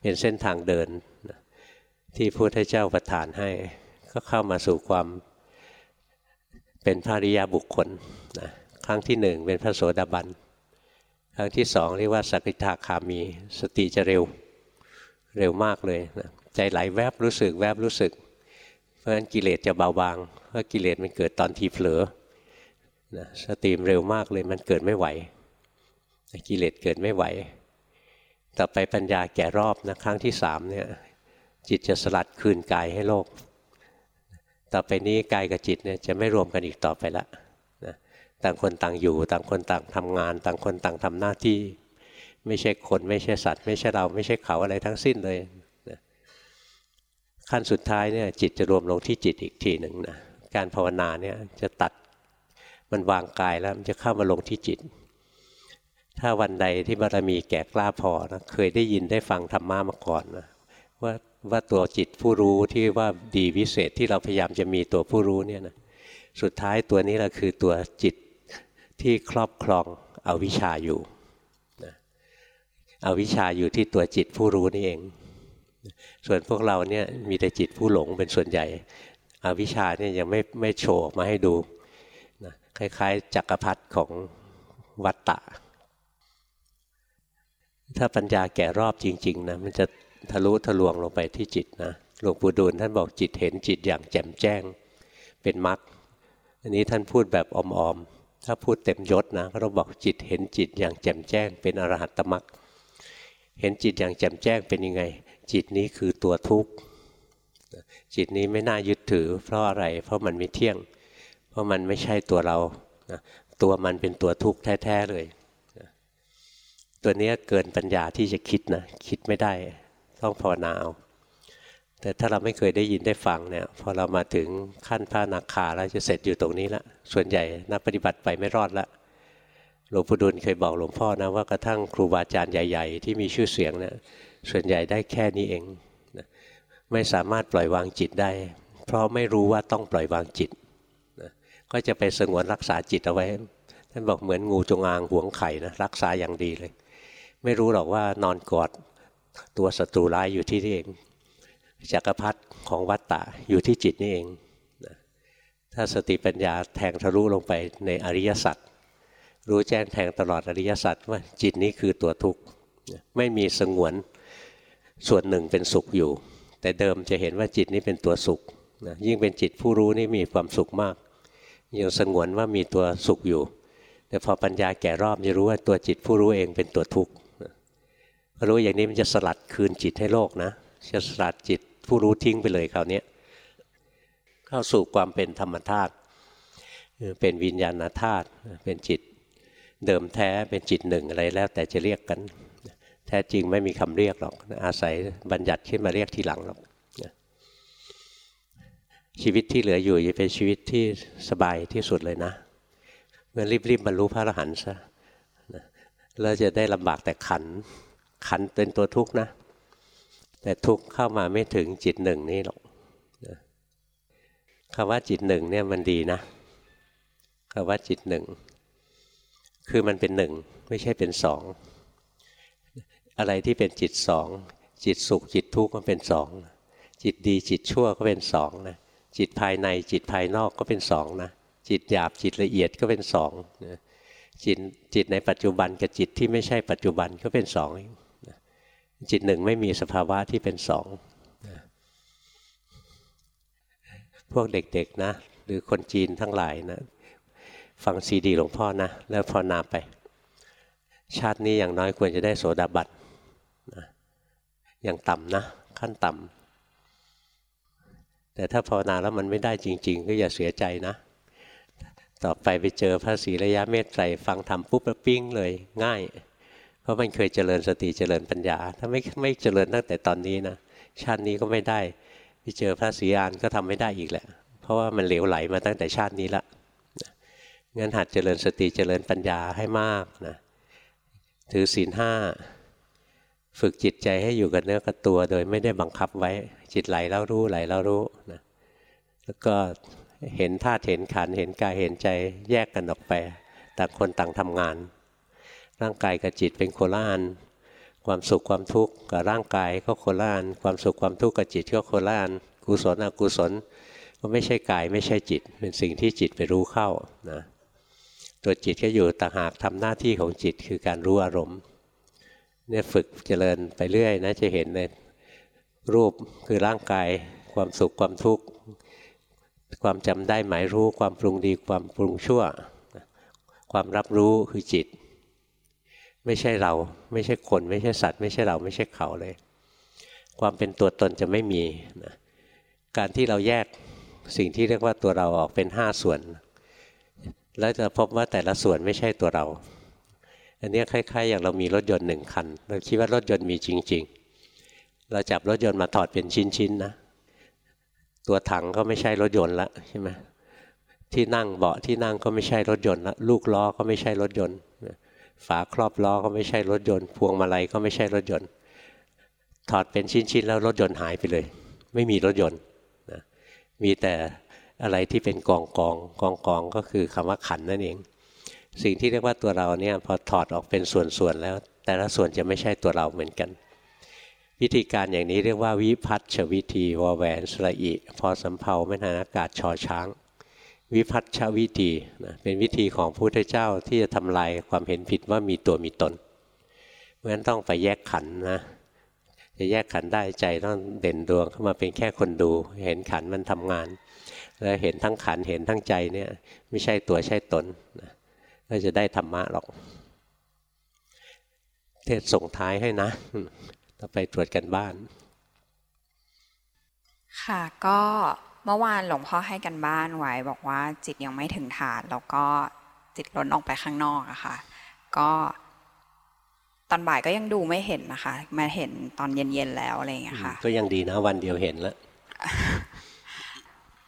เป็นเส้นทางเดิน ที่พุทธเจ้าประทานให้ ก็เข้ามาสู่ความเป็นพระริยาบุคคลนะครั้งที่หนึ่งเป็นพระโสดาบัน ครั้งที่สองเรียกว่าสกิทาคามี สติจะเร็วเร็วมากเลยนะใจไหลแวบรู้สึกแวบรู้สึก เพราะฉะนั้นกิเลสจะเบาบาง เพราะกิเลสมันเกิดตอนทีเผลอนะสติมเร็วมากเลยมันเกิดไม่ไหวกิเลสเกิดไม่ไหว ต่อไปปัญญาแก่รอบนะครั้งที่สามเนี่ย จิตจะสลัดคืนกายให้โลก ต่อไปนี้กายกับจิตเนี่ยจะไม่รวมกันอีกต่อไปละนะต่างคนต่างอยู่ ต่างคนต่างทำงาน ต่างคนต่างทำหน้าที่ ไม่ใช่คนไม่ใช่สัตว์ ไม่ใช่เราไม่ใช่เขาอะไรทั้งสิ้นเลยนะขั้นสุดท้ายเนี่ยจิตจะรวมลงที่จิตอีกทีหนึ่งนะการภาวนาเนี่ยจะตัดมันวางกายแล้วมันจะเข้ามาลงที่จิต ถ้าวันใดที่บารมีแก่กล้าพอนะเคยได้ยินได้ฟังธรรมะมาก่อนนะว่า ว่าตัวจิตผู้รู้ที่ว่าดีวิเศษที่เราพยายามจะมีตัวผู้รู้เนี่ยนะสุดท้ายตัวนี้แหละคือตัวจิตที่ครอบครองเอาวิชาอยู่นะเอาวิชาอยู่ที่ตัวจิตผู้รู้นี่เอง ส่วนพวกเราเนี่ยมีแต่จิตผู้หลงเป็นส่วนใหญ่ อวิชาเนี่ยยังไม่ไม่โชว์มาให้ดูคล้ายๆ จักรพรรดิของวัตตะ ถ้าปัญญาแก่รอบจริง ๆนะมันจะ ทะลุทะลวงลงไปที่จิตนะหลวงปู่ดูลท่านบอกจิตเห็นจิตอย่างแจ่มแจ้งเป็นมรรคอันนี้ท่านพูดแบบออมๆถ้าพูดเต็มยศนะเราบอกจิตเห็นจิตอย่างแจ่มแจ้ง เป็นอรหัตตมรรคเห็นจิตอย่างแจ่มแจ้งเป็นยังไง จิตนี้คือตัวทุกข์จิตนี้ไม่น่ายึดถือ เพราะอะไรเพราะมันไม่เที่ยง เพราะมันไม่ใช่ตัวเราตัวมันเป็นตัวทุกข์แท้ๆเลย ตัวนี้เกินปัญญาที่จะคิดนะคิดไม่ได้ ต้องภาวนาเอาแต่ถ้าเราไม่เคยได้ยินได้ฟังเนี่ยพอเรามาถึงขั้นพระนาคาแล้วจะเสร็จอยู่ตรงนี้ละส่วนใหญ่นักปฏิบัติไปไม่รอดละหลวงปู่ดุลเคยบอกหลวงพ่อนะว่ากระทั่งครูบาอาจารย์ใหญ่ ๆ ที่มีชื่อเสียงเนะี่ยส่วนใหญ่ได้แค่นี้เองนะไม่สามารถปล่อยวางจิตได้ เพราะไม่รู้ว่าต้องปล่อยวางจิตก็จะไปสงวนรักษาจิตเอาไว้ ท่านบอกเหมือนงูจงอางหวงไข่นะรักษาอย่างดีเลย ไม่รู้หรอกว่านอนกอด ตัวศัตรูร้ายอยู่ที่นี่เองจักรพรรดิของวัตตะอยู่ที่จิตนี่เองถ้าสติปัญญาแทงทะลุลงไปในอริยสัจรู้แจ้งแทงตลอดอริยสัจว่าจิตนี้คือตัวทุกข์ไม่มีสงวนส่วนหนึ่งเป็นสุขอยู่ แต่เดิมจะเห็นว่าจิตนี้เป็นตัวสุขยิ่งเป็นจิตผู้รู้นี่มีความสุขมากยังสงวนว่ามีตัวสุขอยู่ แต่พอปัญญาแก่รอบจะรู้ว่าตัวจิตผู้รู้เองเป็นตัวทุกข์ รู้อย่างนี้มันจะสลัดคืนจิตให้โลกนะจะสลัดจิตผู้รู้ทิ้งไปเลยคราวนี้เข้าสู่ความเป็นธรรมธาตุเป็นวิญญาณธาตุเป็นจิตเดิมแท้เป็นจิตหนึ่งอะไรแล้วแต่จะเรียกกัน แท้จริงไม่มีคำเรียกหรอก อาศัยบัญญัติขึ้นมาเรียกทีหลังหรอกชีวิตที่เหลืออยู่จะเป็นชีวิตที่สบายที่สุดเลยนะเมื่อรีบๆบรรลุพระอรหันต์ซะแล้วจะได้ลำบากแต่ขัน ขันเป็นตัวทุกข์นะ แต่ทุกข์เข้ามาไม่ถึงจิตหนึ่งนี่หรอกคำว่าจิตหนึ่งเนี่ยมันดีนะคำว่าจิตหนึ่งคือมันเป็นหนึ่งไม่ใช่เป็นสองอะไรที่เป็นจิตสองจิตสุขจิตทุกข์ก็เป็นสองจิตดีจิตชั่วก็เป็นสองนะจิตภายในจิตภายนอกก็เป็นสองนะจิตหยาบจิตละเอียดก็เป็นสองนะจิตจิตในปัจจุบันกับจิตที่ไม่ใช่ปัจจุบันก็เป็นสอง จิตหนึ่งไม่มีสภาวะที่เป็นสองพวกเด็กๆนะ หรือคนจีนทั้งหลายนะฟังซีดีหลวงพ่อนะ แล้วพอนาไป ชาตินี้อย่างน้อยควรจะได้โสดาบันนะอย่างต่ำนะ ขั้นต่ำแต่ถ้าภาวนาแล้วมันไม่ได้จริง ๆ ก็อย่าเสียใจนะ ต่อไปไปเจอพระศรีระยะเมตไตรฟังธรรมปุ๊บแล้วปิ้งเลยง่าย ราะมันเคยเจริญสติเจริญปัญญา ถ้าไม่ไม่เจริญตั้งแต่ตอนนี้นะชาตินี้ก็ไม่ได้ไปเจอพระศรีอานก็ทำไม่ได้อีกแหละ เพราะว่ามันเหลวไหลมาตั้งแต่ชาตินี้ละงั้นหัดเจริญสติเจริญปัญญาให้มากนะถือศีลห้าฝึกจิตใจให้อยู่กับเนื้อกับตัว โดยไม่ได้บังคับไว้จิตไหลแล้วรู้ไหลแล้วรู้นะแล้วก็เห็นธาตุเห็นขันเห็นกายเห็นใจแยกกันออกไป ต่างคนต่างทำงาน ร่างกายกับจิตเป็นโคละอันความสุขความทุกข์กับร่างกายก็โคละอันความสุขความทุกข์กับจิตก็โคละอันกุศลอกุศลก็ไม่ใช่กายไม่ใช่จิต เป็นสิ่งที่จิตไปรู้เข้านะตัวจิตก็อยู่ต่างหากทำหน้าที่ของจิตคือการรู้อารมณ์เนี่ยฝึกเจริญไปเรื่อยนะจะเห็นในรูปคือร่างกายความสุขความทุกข์ความจำได้หมายรู้ความปรุงดีความปรุงชั่ว ความรับรู้คือจิต ไม่ใช่เรา ไม่ใช่คน ไม่ใช่สัตว์ ไม่ใช่เราไม่ใช่เขาเลย ความเป็นตัวตนจะไม่มีนะการที่เราแยกสิ่งที่เรียกว่าตัวเราออกเป็นห้าส่วน แล้วจะพบว่าแต่ละส่วนไม่ใช่ตัวเรา อันนี้คล้ายๆ อย่างเรามีรถยนต์หนึ่งคัน เราคิดว่ารถยนต์มีจริง ๆ เราจับรถยนต์มาถอดเป็นชิ้นๆนะ ตัวถังก็ไม่ใช่รถยนต์ละใช่ไหมที่นั่งเบาะที่นั่งก็ไม่ใช่รถยนต์ละลูกล้อก็ไม่ใช่รถยนต์ ฝาครอบล้อก็ไม่ใช่รถยนต์ พวงมาลัยก็ไม่ใช่รถยนต์ ถอดเป็นชิ้นๆ แล้วรถยนต์หายไปเลย ไม่มีรถยนต์นะมีแต่อะไรที่เป็นกองกองกองกองก็คือคำว่าขันนั่นเอง สิ่งที่เรียกว่าตัวเราเนี่ยพอถอดออกเป็นส่วนๆแล้ว แต่ละส่วนจะไม่ใช่ตัวเราเหมือนกัน วิธีการอย่างนี้เรียกว่าวิพัฒชวิธีวอแวนสระอิ พอสำเพาแม่นานอากาศชอช้าง วิพัฒชวิธีนะเป็นวิธีของพระพุทธเจ้าที่จะทำลายความเห็นผิดว่ามีตัวมีตน เพราะฉะนั้นต้องไปแยกขันนะจะแยกขันได้ใจต้องเด่นดวงเข้ามาเป็นแค่คนดู เห็นขันมันทำงาน แล้วเห็นทั้งขันเห็นทั้งใจเนี่ยไม่ใช่ตัวใช่ตนนะก็จะได้ธรรมะหรอก เทศส่งท้ายให้นะต่อไปตรวจกันบ้าน ค่ะก็ เมื่อวานหลวงพ่อให้กันบ้านไว้ บอกว่าจิตยังไม่ถึงฐานแล้วก็จิตล้นออกไปข้างนอกอะค่ะ ก็ตอนบ่ายก็ยังดูไม่เห็นนะคะ มาเห็นตอนเย็นๆแล้วอะไรอย่างเงี้ยค่ะ ก็ยังดีนะวันเดียวเห็นแล้ว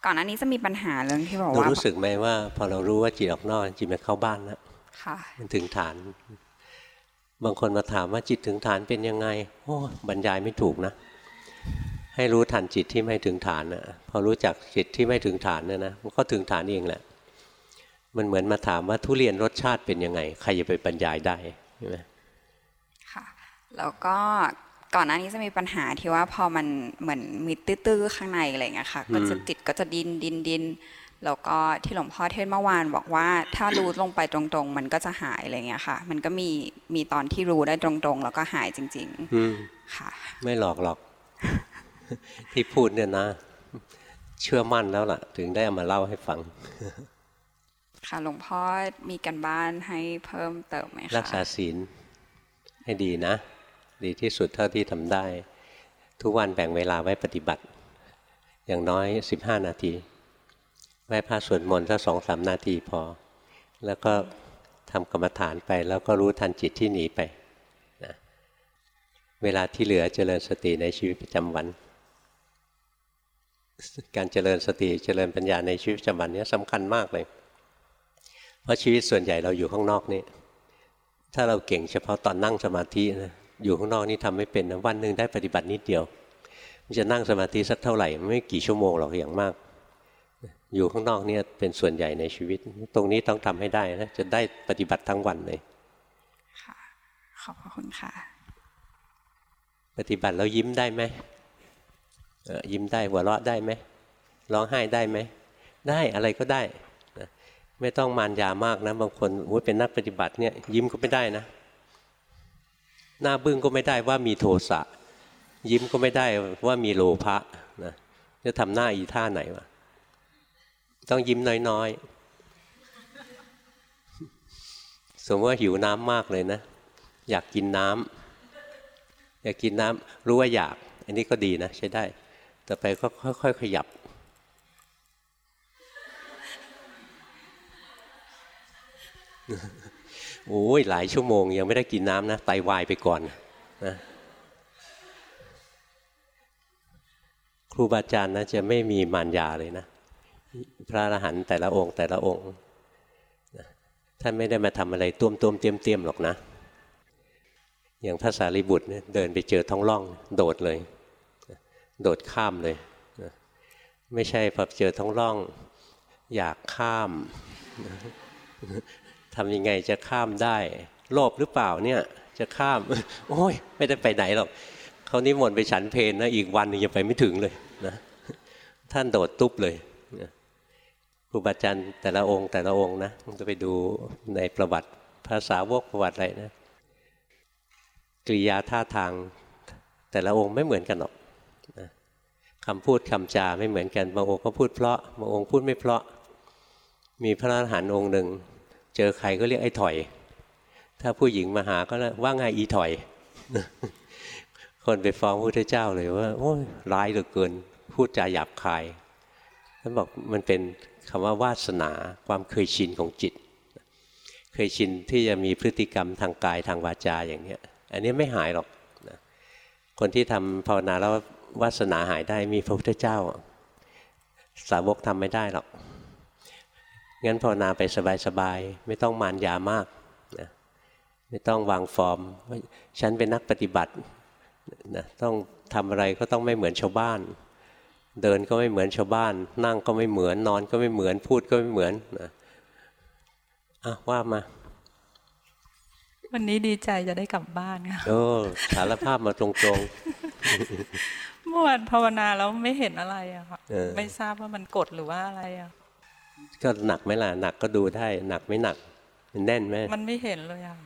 ก่อนหน้านี้จะมีปัญหาเรื่องที่บอกว่ารู้สึกไหมว่า พอเรารู้ว่าจิตออกนอกจิตมันเข้าบ้านแล้วค่ะมันถึงฐาน บางคนมาถามว่าจิตถึงฐานเป็นยังไง โอ้บรรยายไม่ถูกนะ ให้รู้ทันจิตที่ไม่ถึงฐานนะพอรู้จักจิตที่ไม่ถึงฐานเนี่ยนะมันก็ถึงฐานเองแหละ มันเหมือนมาถามว่าทุเรียนรสชาติเป็นยังไง ใครจะไปบรรยายได้ใช่ไหมค่ะ แล้วก็ก่อนหน้านี้จะมีปัญหาที่ว่าพอมันเหมือนมีตื้อๆข้างในอะไรเงี้ยค่ะ ก็จะจิตก็จะดินดินดินแล้วก็ที่หลวงพ่อเทศเมื่อวานบอกว่า ถ้ารู้ลงไปตรงๆ มันก็จะหายอะไรเงี้ยค่ะ มันก็มีมีตอนที่รู้ได้ตรงๆ แล้วก็หายจริงๆค่ะ ไม่หลอกหรอก ที่พูดเนี่ยนะ เชื่อมั่นแล้วล่ะ ถึงได้เอามาเล่าให้ฟัง ค่ะหลวงพ่อมีกันบ้านให้เพิ่มเติมไหมคะรักษาศีลให้ดีนะ ดีที่สุดเท่าที่ทำได้ ทุกวันแบ่งเวลาไว้ปฏิบัติ อย่างน้อยสิบห้านาทีไหว้พระสวดมนต์สักสองสามนาทีพอ แล้วก็ทำกรรมฐานไป แล้วก็รู้ทันจิตที่หนีไปนะเวลาที่เหลือเจริญสติในชีวิตประจำวัน การเจริญสติเจริญปัญญาในชีวิตประจำวันนี้สำคัญมากเลย เพราะชีวิตส่วนใหญ่เราอยู่ข้างนอกนี่ถ้าเราเก่งเฉพาะตอนนั่งสมาธินะอยู่ข้างนอกนี่ทำไม่เป็นนะวันหนึ่งได้ปฏิบัตินิดเดียว มันจะนั่งสมาธิสักเท่าไหร่ไม่กี่ชั่วโมงหรอกอย่างมาก อยู่ข้างนอกเนี่ยเป็นส่วนใหญ่ในชีวิต ตรงนี้ต้องทำให้ได้นะจะได้ปฏิบัติทั้งวันเลยค่ะขอบพระคุณค่ะ ปฏิบัติแล้วยิ้มได้ไหมเอ่อ ยิ้มได้หัวเราะได้ไหมร้องไห้ได้ไหมได้อะไรก็ได้นะไม่ต้องมารยามากนะบางคนโอ้เป็นนักปฏิบัติเนี่ยยิ้มก็ไม่ได้นะ หน้าบึ้งก็ไม่ได้ว่ามีโทสะยิ้มก็ไม่ได้ว่ามีโลภะนะจะทำหน้าอีท่าไหนวะต้องยิ้มน้อยๆ สมมติว่าหิวน้ำมากเลยนะ อยากกินน้ำอยากกินน้ำรู้ว่าอยาก อันนี้ก็ดีนะใช้ได้ ต่อไปก็ค่อยๆขยับ โอ้ยหลายชั่วโมง ยังไม่ได้กินน้ำนะ ไตวายไปก่อนนะครูบาอาจารย์นะจะไม่มีมารยาเลยนะ พระอรหันต์แต่ละองค์แต่ละองค์ท่านไม่ได้มาทำอะไรต้วมต้มๆเตียมเตียมๆหรอกนะ อย่างพระสารีบุตรเนี่ยเดินไปเจอท้องร่องโดดเลย โดดข้ามเลยไม่ใช่พอเจอท้องร่อง อยากข้ามทำยังไงจะข้ามได้ โลภหรือเปล่าเนี่ยจะข้าม โอ้ย ไม่ได้ไปไหนหรอกเขานิมนต์ไปฉันเพลนะอีกวันหนึงยังไปไม่ถึงเลยนะท่านโดดตุ๊บเลยครูบาอาจารย์แต่ละองค์แต่ละองค์นะมันจะไปดูในประวัติภาษาวกประวัติอะไรนะกริยาท่าทางแต่ละองค์ไม่เหมือนกันหรอก คำพูดคำจาไม่เหมือนกัน บางองค์ก็พูดเพราะ บางองค์พูดไม่เพราะ มีพระอรหันต์องค์หนึ่ง เจอใครก็เรียกไอ้ถอย ถ้าผู้หญิงมาหาก็เลยว่าไงอีถอย คนไปฟ้องพระพุทธเจ้าเลยว่า โอ้ยร้ายเหลือเกิน พูดจาหยาบคายท่านบอกมันเป็นคำว่าวาสนาความเคยชินของจิต เคยชินที่จะมีพฤติกรรมทางกายทางวาจาอย่างเนี้ย อันนี้ไม่หายหรอกนะคนที่ทำภาวนาแล้ว วาสนาหายได้มีพระพุทธเจ้า สาวกทำไม่ได้หรอก งั้นภาวนาไปสบายๆ ไม่ต้องมารยามากนะไม่ต้องวางฟอร์มว่าฉันเป็นนักปฏิบัตินะต้องทำอะไรก็ต้องไม่เหมือนชาวบ้าน เดินก็ไม่เหมือนชาวบ้าน นั่งก็ไม่เหมือนนอนก็ไม่เหมือนพูดก็ไม่เหมือนนะอะว่ามาวันนี้ดีใจจะได้กลับบ้านค่ะโอ้สารภาพมาตรง เมื่อวานภาวนาแล้วไม่เห็นอะไรอะค่ะเออไม่ทราบว่ามันกดหรือว่าอะไรอะๆก็หนักไหมล่ะหนักก็ดูได้ หนักไม่หนัก มันแน่นไหมมันไม่เห็นเลยอะ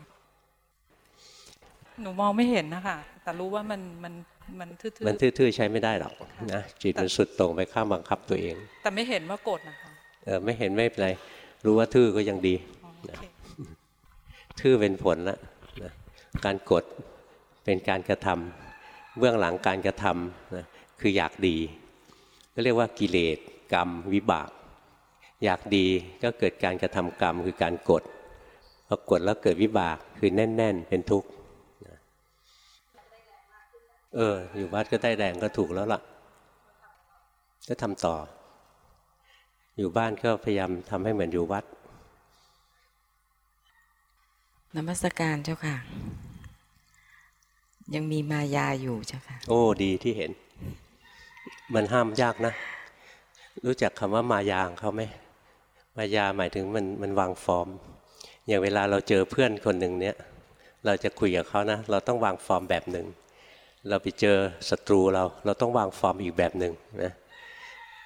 หนูมองไม่เห็นนะคะแต่รู้ว่ามันมันมันทื่อมันทื่อๆใช้ไม่ได้หรอกนะจิตมันสุดโต่งไปข้ามบังคับตัวเองๆแต่ไม่เห็นว่ากดนะคะเออไม่เห็นไม่เป็นไร รู้ว่าทื่อก็ยังดีอ๋อโอเคทื่อเป็นผลละนะการกดเป็นการกระทำ เบื้องหลังการกระทำนะคืออยากดี ก็เรียกว่ากิเลสกรรม วิบาก อยากดีก็เกิดการกระทำกรรม คือการกดพอกดแล้วเกิดวิบากคือแน่น ๆ เป็นทุกข์นะเออ อยู่วัดก็ได้แรงก็ถูกแล้วล่ะ ก็ทำต่อ อยู่บ้านก็พยายามทำให้เหมือนอยู่วัดนมัสการเจ้าค่ะ ยังมีมายาอยู่เจ้าค่ะ โอ้ดีที่เห็น มันห้ามยากนะ รู้จักคำว่ามายาของเขาไหมมายาหมายถึงมันมันวางฟอร์ม อย่างเวลาเราเจอเพื่อนคนหนึ่งเนี่ย เราจะคุยกับเขานะ เราต้องวางฟอร์มแบบหนึ่ง เราไปเจอศัตรูเรา เราต้องวางฟอร์มอีกแบบหนึ่งนะ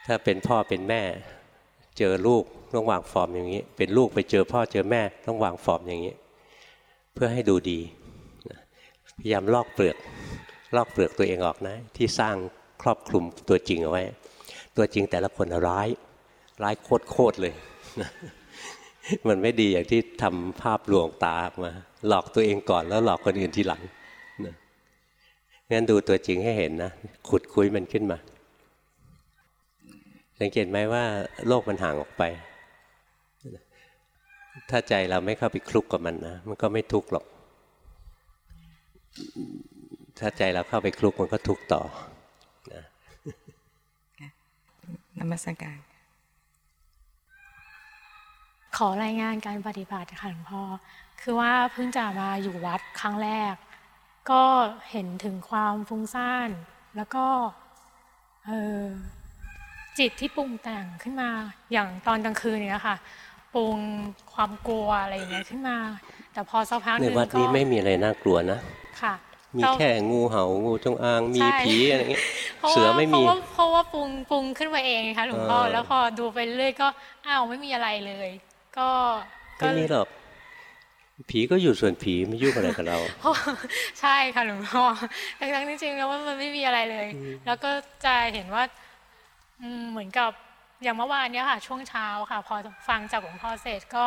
ถ้าเป็นพ่อเป็นแม่ เจอลูกต้องวางฟอร์มอย่างนี้ เป็นลูกไปเจอพ่อเจอแม่ต้องวางฟอร์มอย่างนี้ เพื่อให้ดูดี พยายามลอกเปลือก ลอกเปลือกตัวเองออกนะ ที่สร้างครอบคลุมตัวจริงเอาไว้ ตัวจริงแต่ละคนร้าย ร้ายโคตรโคตรเลย มันไม่ดีอย่างที่ทำภาพลวงตาออกมา หลอกตัวเองก่อนแล้วหลอกคนอื่นทีหลังนะงั้นดูตัวจริงให้เห็นนะ ขุดคุยมันขึ้นมา สังเกตไหมว่า โลกมันห่างออกไป ถ้าใจเราไม่เข้าไปคลุกกับมันนะ มันก็ไม่ทุกข์หรอก ถ้าใจเราเข้าไปคลุกมันก็ทุกข์ต่อนมัสการ ขอรายงานการปฏิบัติค่ะหลวงพ่อ คือว่าเพิ่งจะมาอยู่วัดครั้งแรก ก็เห็นถึงความฟุ้งซ่าน แล้วก็เออจิตที่ปรุงแต่งขึ้นมา อย่างตอนกลางคืนเนี้ยค่ะ ปรุงความกลัวอะไรอย่างเงี้ยขึ้นมา แต่พอสักพักหในนึ่งวัดก็นี้ไม่มีอะไรน่ากลัวนะ ค่ะมีก็แค่งูเห่างูจงอางมีใช่ผีอะไรเงี้ยพราะว่าเสือไม่มีเพราะว่าเพราะว่าปรุงปรุงขึ้นมาเองค่ะหลวงพ่อเออแล้วพอดูไปเรื่อยก็อ้าวไม่มีอะไรเลย ก็ก็ไม่มีหรอกผีก็อยู่ส่วนผีไม่ยุ่งอะไรกับเราเพราะใช่ค่ะหลวงพ่อทั้งๆที่จริงๆแล้วว่ามันไม่มีอะไรเลย แล้วก็จะเห็นว่าอืมเหมือนกับอย่างเมื่อวานเนี้ยค่ะ ช่วงเช้าค่ะ พอฟังจากหลวงพ่อเสร็จก็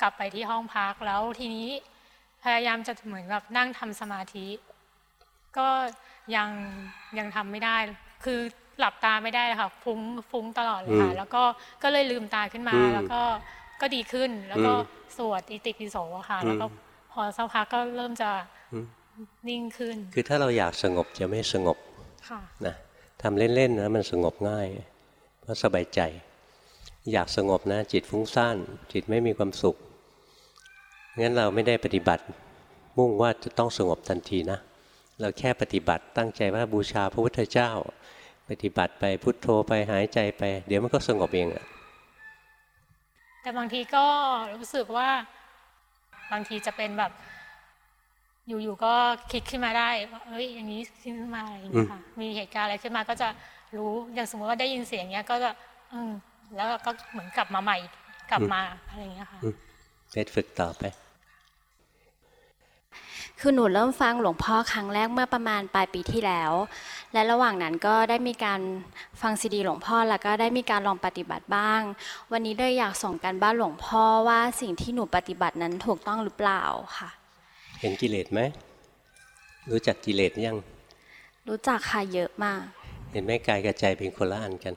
กลับไปที่ห้องพักแล้วทีนี้ พยายามจะเหมือนกับนั่งทำสมาธิ ก็ยังยังทำไม่ได้ คือหลับตาไม่ได้เลยค่ะฟุ้งฟุ้งตลอดเลยค่ะอืมแล้วก็ก็เลยลืมตาขึ้นมาอืมแล้วก็ก็ดีขึ้น แล้วก็อืมสวดอิติปิโสอะค่ะอืมแล้วก็พอสักพักก็เริ่มจะอืมนิ่งขึ้น คือถ้าเราอยากสงบจะไม่สงบค่ะนะทำเล่นๆนะมันสงบง่าย เพราะสบายใจ อยากสงบนะ จิตฟุ้งซ่าน จิตไม่มีความสุข งั้นเราไม่ได้ปฏิบัติ มุ่งว่าจะต้องสงบทันทีนะ เราแค่ปฏิบัติตั้งใจว่าบูชาพระพุทธเจ้า ปฏิบัติไปพุทโธไปหายใจไป เดี๋ยวมันก็สงบเองอะแต่บางทีก็รู้สึกว่าบางทีจะเป็นแบบ อยู่ๆก็คิดขึ้นมาได้ว่าเอ้ยอย่างนี้ขึ้นมาอะไรอย่างเงี้ยค่ะมีเหตุการณ์อะไรขึ้นมาก็จะรู้อย่างสมมติว่าได้ยินเสียงเงี้ยก็จะอืมแล้วก็เหมือนกลับมาใหม่กลับมาอะไรอย่างเงี้ยค่ะเพชรฝึกต่อไป คือหนูเริ่มฟังหลวงพ่อครั้งแรกเมื่อประมาณปลายปีที่แล้ว และระหว่างนั้นก็ได้มีการฟังซีดีหลวงพ่อแล้วก็ได้มีการลองปฏิบัติบ้าง วันนี้เลยอยากส่งกันบ้านหลวงพ่อว่าสิ่งที่หนูปฏิบัตินั้นถูกต้องหรือเปล่าค่ะ เห็นกิเลสไหมรู้จักกิเลสยัง รู้จักค่ะเยอะมาก เห็นไหมกายกับใจเป็นคนละอันกัน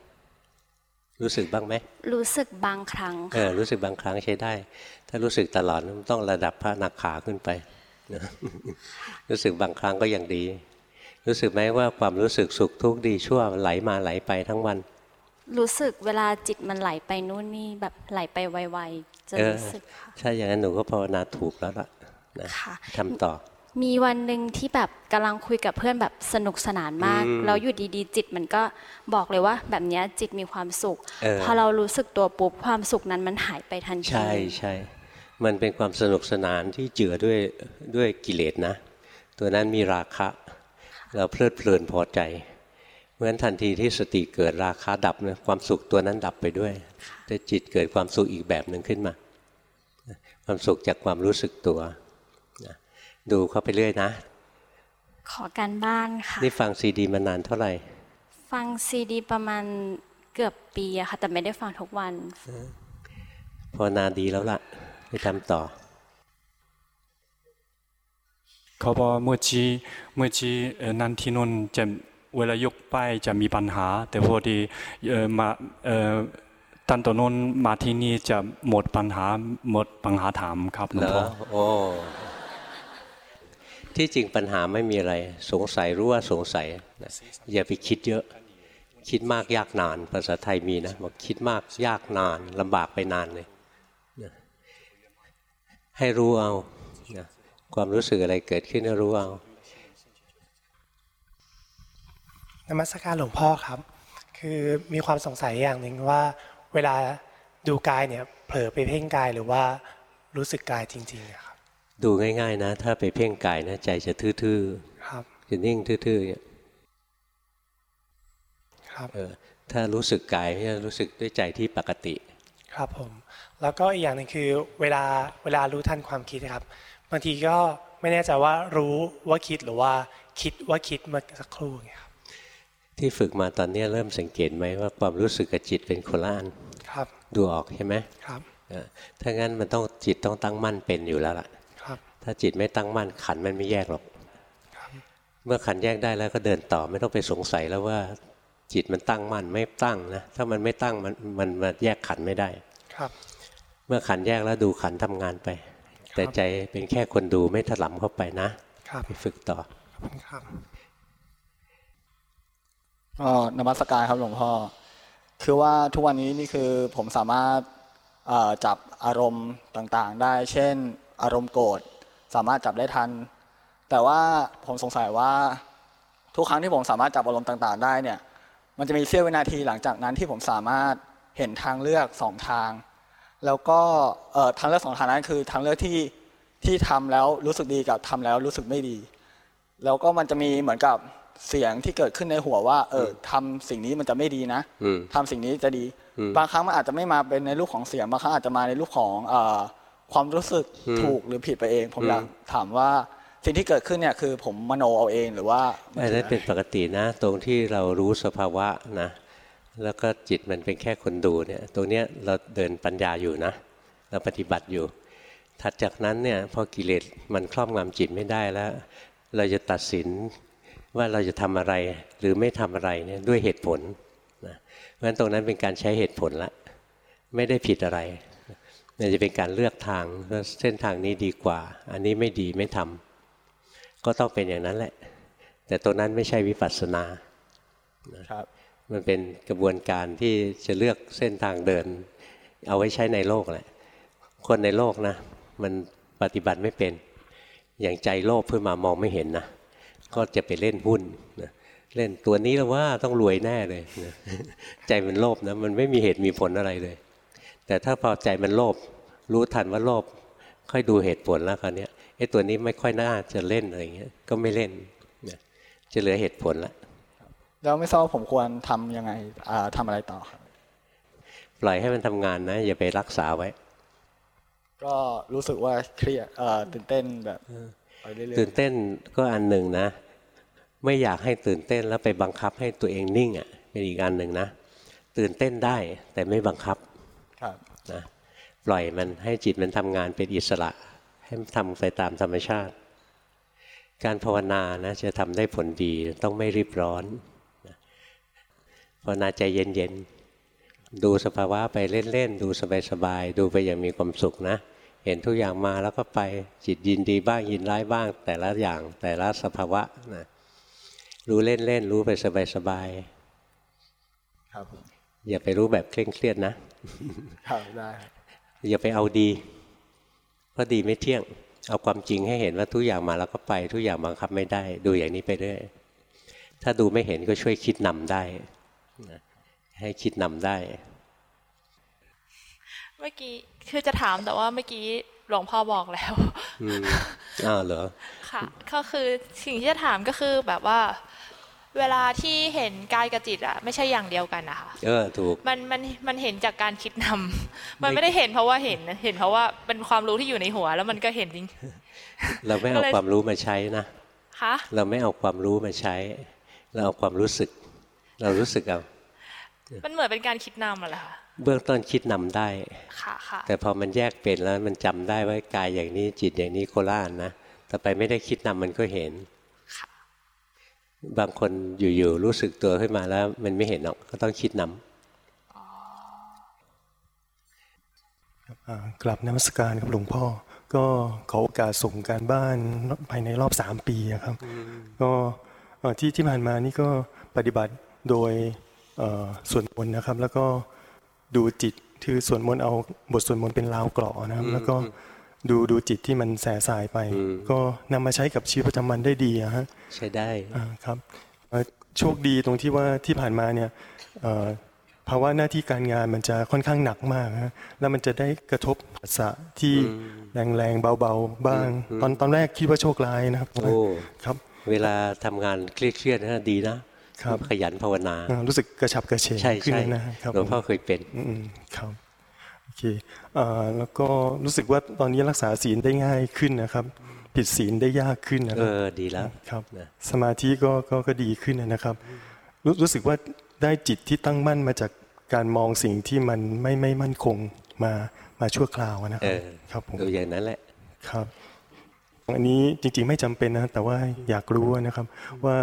รู้สึกบ้างไหม รู้สึกบางครั้ง เอค่ะอรู้สึกบางครั้งใช้ได้ ถ้ารู้สึกตลอดมันต้องระดับพระนักขาขึ้นไป นะรู้สึกบางครั้งก็ยังดี รู้สึกไหมว่าความรู้สึกสุขทุกข์ดีชั่วมันไหลมาไหลไปทั้งวัน รู้สึกเวลาจิตมันไหลไปนู่นนี่แบบไหลไปไวๆจะเออรู้สึกค่ะถ้าอย่างนั้นหนูก็ภาวนาถูกแล้วล่ะนะค่ะทำต่อ มีวันหนึ่งที่แบบกำลังคุยกับเพื่อนแบบสนุกสนานมากอืมแล้วอยู่ดีๆ จิตมันก็บอกเลยว่า แบบเนี้ยจิตมีความสุขเออพอเรารู้สึกตัวปุ๊บความสุขนั้นมันหายไปทันทีใช่ใช่ มันเป็นความสนุกสนานที่เจือด้วยด้วยกิเลสนะ ตัวนั้นมีราคะ เราเพลิดเพลินพอใจ เพราะฉะนั้นทันทีที่สติเกิดราคะดับนะความสุขตัวนั้นดับไปด้วยแต่จิตเกิดความสุขอีกแบบหนึ่งขึ้นมา ความสุขจากความรู้สึกตัวนะดูเข้าไปเรื่อยนะ ขอการบ้านค่ะ นี่ฟังซีดีมานานเท่าไหร่ ฟังซีดีประมาณเกือบปีอะค่ะ แต่ไม่ได้ฟังทุกวันภาวนาดีแล้วล่ะ ไปทำต่อเขาบอกว่าเมื่อกี้เมื่อกี้เอ่อนันทินนท์จะเวลายกป้ายจะมีปัญหา แต่พอดีเอ่อมาเอ่อตันตอนนท์มาที่นี่จะหมดปัญหาหมดปัญหาถามครับหลวงเหรพ่ออโอ้ที่จริงปัญหาไม่มีอะไร สงสัยรู้ว่าสงสัยนะอย่าไปคิดเยอะ คิดมากยากนานภาษาไทยมีนะบอกคิดมากยากนานลำบากไปนานเลยนะ ให้รู้เอานะความรู้สึกอะไรเกิดขึ้นให้รู้เอานมัสการหลวงพ่อครับ คือมีความสงสัยอย่างหนึ่งว่า เวลาดูกายเนี่ยเผลอไปเพ่งกายหรือว่ารู้สึกกายจริงๆอะครับ ดูง่าย ๆ นะ ถ้าไปเพ่งกายนะใจจะทื่อครับๆจะนิ่งทื่อๆเนี่ยครับเออถ้ารู้สึกกายจะรู้สึกด้วยใจที่ปกติ ครับผม แล้วก็อีกอย่างหนึ่งคือเวลาเวลารู้ทันความคิดนะครับบางทีก็ไม่แน่ใจว่ารู้ว่าคิดหรือว่าคิดว่าคิดเมื่อสักครู่อย่างเงี้ยครับที่ฝึกมาตอนนี้เริ่มสังเกตไหมว่าความรู้สึกกับจิตเป็นคนละอันครับดูออกใช่ไหมครับเออถ้างั้นมันต้องจิตต้องตั้งมั่นเป็นอยู่แล้วล่ะครับถ้าจิตไม่ตั้งมั่นขันมันไม่แยกหรอกครับเมื่อขันแยกได้แล้วก็เดินต่อไม่ต้องไปสงสัยแล้วว่าจิตมันตั้งมั่นไม่ตั้งนะถ้ามันไม่ตั้งมันมันมาแยกขันไม่ได้ครับ เมื่อขันแยกแล้วดูขันทำงานไป แต่ใจเป็นแค่คนดูไม่ถลำเข้าไปนะครับไปฝึกต่อขอบคุณครับก็นมัสการครับหลวงพ่อ คือว่าทุกวันนี้นี่คือผมสามารถเอ่อจับอารมณ์ต่างๆ ได้ เช่น อารมณ์โกรธสามารถจับได้ทัน แต่ว่าผมสงสัยว่าทุกครั้งที่ผมสามารถจับอารมณ์ต่าง ๆ ได้เนี่ย มันจะมีเสี้ยววินาทีหลังจากนั้นที่ผมสามารถเห็นทางเลือกสองทาง แล้วก็เอ่อทางเลือกสองทางนั้นคือทางเลือกที่ที่ทำแล้วรู้สึกดีกับทำแล้วรู้สึกไม่ดี แล้วก็มันจะมีเหมือนกับเสียงที่เกิดขึ้นในหัวว่า เออทำสิ่งนี้มันจะไม่ดีนะอืมทำสิ่งนี้จะดีอืมบางครั้งมันอาจจะไม่มาเป็นในรูปของเสียงบางครั้งอาจจะมาในรูปของเออความรู้สึกอืมถูกหรือผิดไปเองผมอืมอยากถามว่าสิ่งที่เกิดขึ้นเนี่ยคือผมมโนเอาเองหรือว่ามัอันนั้นเป็นปกตินะ ตรงที่เรารู้สภาวะนะ แล้วก็จิตมันเป็นแค่คนดูเนี่ยตรงเนี้ยเราเดินปัญญาอยู่นะ เราปฏิบัติอยู่ ถัดจากนั้นเนี่ยพอกิเลสมันครอบงำจิตไม่ได้แล้ว เราจะตัดสินว่าเราจะทำอะไรหรือไม่ทำอะไรเนี่ยด้วยเหตุผลนะเพราะฉะนั้นตรงนั้นเป็นการใช้เหตุผลละไม่ได้ผิดอะไรมันจะเป็นการเลือกทางว่าเส้นทางนี้ดีกว่า อันนี้ไม่ดีไม่ทำก็ต้องเป็นอย่างนั้นแหละ แต่ตรงนั้นไม่ใช่วิปัสสนาครับ มันเป็นกระบวนการที่จะเลือกเส้นทางเดิน เอาไว้ใช้ในโลกแหละ คนในโลกนะ มันปฏิบัติไม่เป็น อย่างใจโลภเพื่อมามองไม่เห็นนะ ก็จะไปเล่นหุ้นนะเล่นตัวนี้แล้วว่าต้องรวยแน่เลยนะใจมันโลภนะมันไม่มีเหตุมีผลอะไรเลย แต่ถ้าพอใจมันโลภรู้ทันว่าโลภค่อยดูเหตุผลแล้วคราวนี้ไอ้ตัวนี้ไม่ค่อยน่าจะเล่นอะไรเงี้ยก็ไม่เล่นนะจะเหลือเหตุผลละ แล้วไม่ทราบว่าผมควรทำยังไงอ่าทำอะไรต่อครับปล่อยให้มันทำงานนะ อย่าไปรักษาไว้ ก็รู้สึกว่าเครียดเอ่อตื่นเต้นแบบไปเรื่อยๆตื่นเต้นก็อันหนึ่งนะ ไม่อยากให้ตื่นเต้นแล้วไปบังคับให้ตัวเองนิ่งอะเป็นอีกอันหนึ่งนะตื่นเต้นได้แต่ไม่บังคับครับนะปล่อยมันให้จิตมันทำงานเป็นอิสระ ให้มันทำไปตามธรรมชาติ การภาวนานะจะทำได้ผลดีต้องไม่รีบร้อนนะ ภาวนาใจเย็นๆ ดูสภาวะไปเล่นๆ ดูสบายๆ ดูไปอย่างมีความสุขนะ เห็นทุกอย่างมาแล้วก็ไปจิตยินดีบ้างยินร้ายบ้าง แต่ละอย่างแต่ละสภาวะนะรู้เล่นๆ รู้ไปสบายครับผมๆอย่าไปรู้แบบเคร่งเครียดนะ ครับได้ครับอย่าไปเอาดี เพราะดีไม่เที่ยง เอาความจริงให้เห็นว่าทุกอย่างมาแล้วก็ไป ทุกอย่างบังคับไม่ได้ ดูอย่างนี้ไปเรื่อยถ้าดูไม่เห็นก็ช่วยคิดนำได้นะ ให้คิดนำได้ เมื่อกี้คือจะถามแต่ว่าเมื่อกี้หลวงพ่อบอกแล้วอืมอ้าวเหรอ ค่ะ ก็คือสิ่งที่จะถามก็คือแบบว่า เวลาที่เห็นกายกับจิตอะไม่ใช่อย่างเดียวกันนะคะเออถูก มันมันมันเห็นจากการคิดนำมันไม่ได้เห็นเพราะว่าเห็นนะเห็นเพราะว่าเป็นความรู้ที่อยู่ในหัว แล้วมันก็เห็นจริง เราไม่เอาก็เลยความรู้มาใช้นะค่ะเราไม่เอาความรู้มาใช้ เราเอาความรู้สึก เรารู้สึกเอา มันเหมือนเป็นการคิดนำอะแหละค่ะเบื้องต้นคิดนำได้ค่ะค่ะแต่พอมันแยกเป็นแล้วมันจำได้ว่ากายอย่างนี้จิตอย่างนี้โคล่านนะต่อไปไม่ได้คิดนำมันก็เห็นบางคนอยู่ๆรู้สึกตัวขึ้นมาแล้ว มันไม่เห็นหรอกก็ต้องคิดนำอ่ากลับนมัสการครับหลวงพ่อ ก็ขอโอกาสส่งการบ้านภายในรอบสามปีอะครับ ก็เอ่อที่ที่ผ่านมานี่ก็ปฏิบัติโดยเอ่อ สวดมนต์นะครับ แล้วก็ดูจิตคือสวดมนต์เอาบทสวดมนต์เป็นราวเกราะนะครับ แล้วก็ดูดูจิตที่มันแสสายไป ก็นำมาใช้กับชีวิตประจำวันได้ดีอะฮะใช้ได้อ่าครับเอ่อโชคดีตรงที่ว่าที่ผ่านมาเนี่ยเอ่อภาวะหน้าที่การงานมันจะค่อนข้างหนักมากฮะแล้วมันจะได้กระทบภาษะที่แรงๆเบาๆบ้าง ตอนตอนแรกคิดว่าโชคร้ายนะครับโอ้ครับ เวลาทำงานเครียดๆนะดีนะ ครับขยันภาวนาอ่ารู้สึกกระฉับกระเฉงใช่ขึ้นใช่นะครับหลวงพ่อเคยเป็นอืมครับโอเคเอ่อแล้วก็รู้สึกว่าตอนนี้รักษาศีลได้ง่ายขึ้นนะครับ ผิดศีลได้ยากขึ้นนะคเอรับอดีแล้วครับนะสมาธิก็ก็ก็ดีขึ้นนะครับ รู้รู้สึกว่าได้จิตที่ตั้งมั่นมาจากการมองสิ่งที่มันไม่ไม่มั่นคงมามาชั่วคราวนะคเอรับอครับผมดูอย่างนั้นแหละครับอันนี้จริงๆไม่จำเป็นนะแต่ว่าอยากรู้นะครับว่า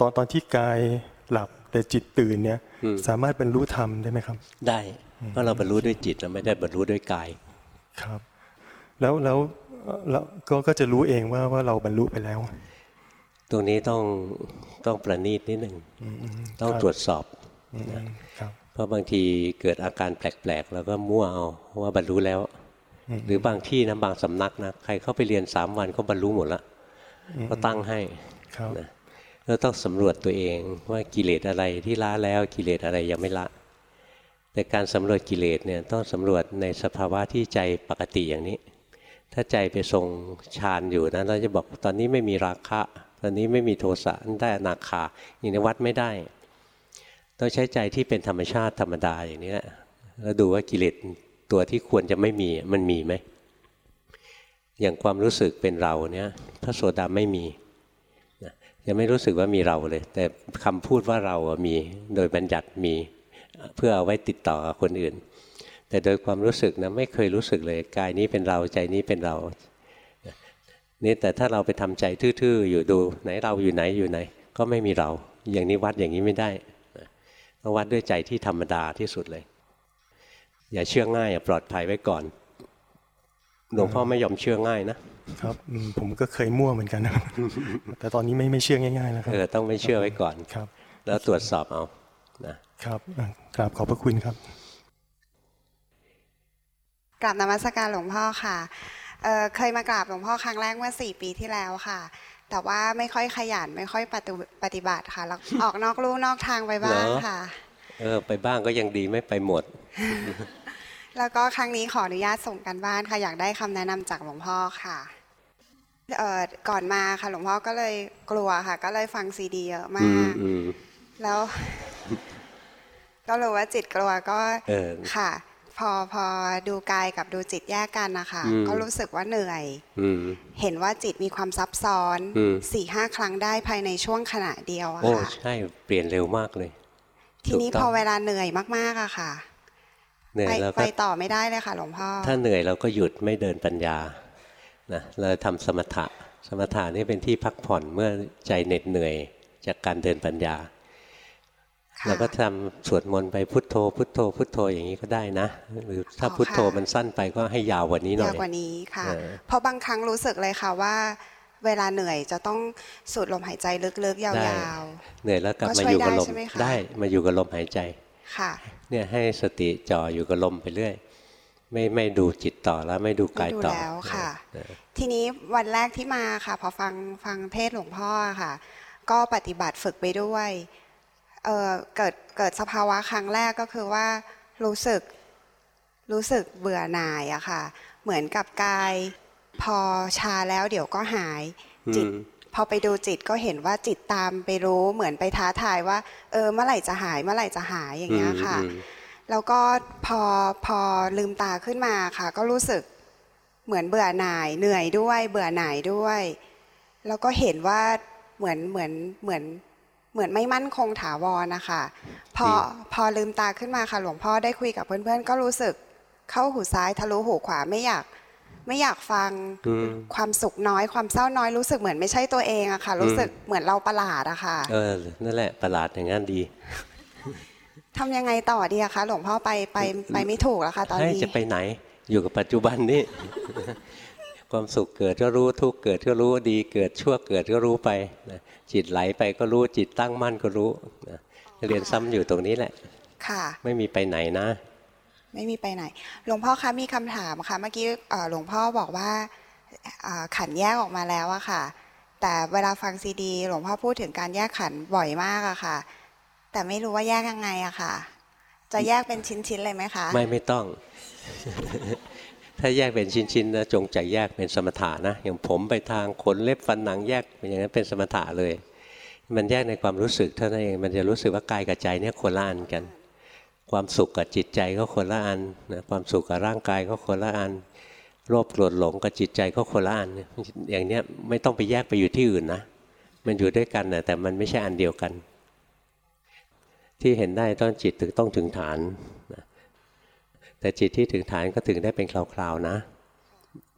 ตอนตอนที่กายหลับแต่จิตตื่นเนี่ยอืมสามารถบรรลุธรรมได้ไหมครับ ได้เพราะเราบรรลุด้วยจิตเราไม่ได้บรรลุด้วยกายครับ แล้วแล้วเอ่อแล้วก็ก็จะรู้เองว่าว่าเราบรรลุไปแล้ว ตรงนี้ต้องต้องประณีตนิดหนึ่งอืมอืมต้องครับตรวจสอบอืมอืมครับเพราะบางทีเกิดอาการแปลกๆแล้วก็มั่วเอาว่าบรรลุแล้ว หรือบางที่นะบางสำนักนะใครเข้าไปเรียนสามวันก็บรรลุหมดละก็ตั้งให้ครับนะ แล้วต้องสำรวจตัวเองว่ากิเลสอะไรที่ละแล้วกิเลสอะไรยังไม่ละ แต่การสำรวจกิเลสเนี่ยต้องสำรวจในสภาวะที่ใจปกติอย่างนี้ ถ้าใจไปทรงฌานอยู่นะเราจะบอกตอนนี้ไม่มีราคะ ตอนนี้ไม่มีโทสะได้อนาคาอย่างนี้วัดไม่ได้ ต้องใช้ใจที่เป็นธรรมชาติธรรมดาอย่างนี้แหละแล้วดูว่ากิเลสตัวที่ควรจะไม่มีมันมีไหมอย่างความรู้สึกเป็นเราเนี่ยพระโสดาไม่มี ยังไม่รู้สึกว่ามีเราเลย แต่คำพูดว่าเรามีโดยบัญญัติมี เพื่อเอาไว้ติดต่อกับคนอื่น แต่โดยความรู้สึกนะไม่เคยรู้สึกเลยกายนี้เป็นเราใจนี้เป็นเรานี่แต่ถ้าเราไปทำใจทื่อๆอยู่ดูไหนเราอยู่ไหนอยู่ไหน ก็ไม่มีเรา อย่างนี้วัดอย่างนี้ไม่ได้ต้องวัดด้วยใจที่ธรรมดาที่สุดเลย อย่าเชื่อง่ายอย่าปลอดภัยไว้ก่อนหลวงพ่อไม่ยอมเชื่อง่ายนะ ครับอืมผมก็เคยมั่วเหมือนกันนะครับแต่ตอนนี้ไม่ไม่เชื่อง่ายๆแล้วครับเออต้องไม่เชื่อไว้ก่อนครับ แล้วตรวจสอบเอานะครับอะกราบขอบพระคุณครับกราบนมัสการหลวงพ่อค่ะเอ่อเคยมากราบหลวงพ่อครั้งแรกเมื่อสี่ปีที่แล้วค่ะ แต่ว่าไม่ค่อยขยันไม่ค่อยปฏิปฏิบัติค่ะแล้วออกนอกลู่นอกทางไปบ้างเหรอค่ะ เออ ไปบ้างก็ยังดีไม่ไปหมด แล้วก็ครั้งนี้ขออนุญาตส่งกันบ้านค่ะ อยากได้คำแนะนำจากหลวงพ่อค่ะเอ่อก่อนมาค่ะ หลวงพ่อก็เลยกลัวค่ะ ก็เลยฟังซีดีเยอะอืมามกอืมแล้ว ก็รู้ว่าจิตกลัวก็เออค่ะ พอพอดูกายกับดูจิตแยกกันนะคะอืมก็รู้สึกว่าเหนื่อยอืมเห็นว่าจิตมีความซับซ้อนอืมสี่ห้าครั้งได้ภายในช่วงขณะเดียวอะโอ้ค่ะใช่เปลี่ยนเร็วมากเลย ทีนี้ถูกพต้องเเวลาเหนื่อยมากๆอะค่ะ หนื่อไปยแล้วไปก็ต่อไม่ได้เลยค่ะหลวงพ่อ ถ้าเหนื่อยเราก็หยุดไม่เดินปัญญานะเราทำสมถะ สมถะนี่เป็นที่พักผ่อนเมื่อใจเหน็ดเหนื่อยจากการเดินปัญญาค่ะเราก็ทำสวดมนต์ไปพุทโธ พุทโธ พุทโธอย่างนี้ก็ได้นะ หรือถ้าอ๋อพุทโธค่ะมันสั้นไปก็ให้ยาวกว่านี้หน่อยยาวกว่านี้ค่ะเออเพราะบางครั้งรู้สึกเลยค่ะว่า เวลาเหนื่อยจะต้องสูดลมหายใจลึกๆยาได้วเหนื่อยแล้วกลับก็มาช่วยอยู่กับลมได้ใช่ไหมคะได้มาอยู่กับลมหายใจๆ ค่ะเนี่ยให้สติจ่ออยู่กับลมไปเรื่อยไม่ไม่ดูจิตต่อแล้วไม่ดูกายไม่ดูต่อแล้วค่ะเออทีนี้วันแรกที่มาค่ะ พอฟังฟังเทศน์หลวงพ่อค่ะ ก็ปฏิบัติฝึกไปด้วยเอ่อเกิดเกิดสภาวะครั้งแรกก็คือว่ารู้สึกรู้สึกเบื่อหน่ายอะค่ะ เหมือนกับกายพอชาแล้วเดี๋ยวก็หายจิตอืม พอไปดูจิตก็เห็นว่าจิตตามไปรู้เหมือนไปท้าทายว่า เออเมื่อไหร่จะหายเมื่อไหร่จะหายอย่างเงี้ยค่ะอืมแล้วก็พอพอลืมตาขึ้นมาค่ะ ก็รู้สึกเหมือนเบื่อหน่ายเหนื่อยด้วย เบื่อหน่ายด้วย แล้วก็เห็นว่าเหมือนเหมือนเหมือนเหมือนไม่มั่นคงถาวรนะคะพอพอลืมตาขึ้นมาค่ะ หลวงพ่อได้คุยกับเพื่อนๆ ก็รู้สึกเข้าหูซ้ายทะลุหูขวาไม่อยาก ไม่อยากฟังอืมความสุขน้อยความเศร้าน้อยรู้สึกเหมือนไม่ใช่ตัวเองอะค่ะ รู้สึกเหมือนเราประหลาดอะค่ะ เออ นั่นแหละประหลาดอย่างนั้นดีทำยังไงต่อดีอะคะหลวงพ่อไปไปไปไม่ถูกแล้วค่ะตอนให้นี้จะไปไหน อยู่กับปัจจุบันนี่ความสุขเกิดก็รู้ทุกข์เกิดก็รู้ดีเกิดชั่วเกิดก็รู้ไปนะจิตไหลไปก็รู้จิตตั้งมั่นก็รู้นะเรียนซ้ำอยู่ตรงนี้แหละ ค่ะ ไม่มีไปไหนนะ ไม่มีไปไหน หลวงพ่อคะมีคำถามค่ะ เมื่อกี้หลวงพ่อบอกว่าขันแยกออกมาแล้วอะค่ะ แต่เวลาฟังซีดี หลวงพ่อพูดถึงการแยกขันบ่อยมากอะค่ะ แต่ไม่รู้ว่าแยกยังไงอะค่ะ จะแยกเป็นชิ้นๆเลยไหมคะ ไม่ไม่ต้อง ถ้าแยกเป็นชิ้นๆนะจงใจแยกเป็นสมถะนะอย่างผมไปทางขนเล็บฟันหนังแยกอย่างนั้นเป็นสมถะเลย มันแยกในความรู้สึกเท่านั้นเองมันจะรู้สึกว่ากายกับใจเนี่ยคนละอันกัน ความสุขกับจิตใจก็คนละอันนะความสุขกับร่างกายก็คนละอันโลภโกรธหลงกับจิตใจก็คนละอันอย่างเนี้ยไม่ต้องไปแยกไปอยู่ที่อื่นนะมันอยู่ด้วยกันนะแต่มันไม่ใช่อันเดียวกัน ที่เห็นได้ต้องจิตถึงต้องถึงฐานนะแต่จิตที่ถึงฐานก็ถึงได้เป็นคราวๆนะ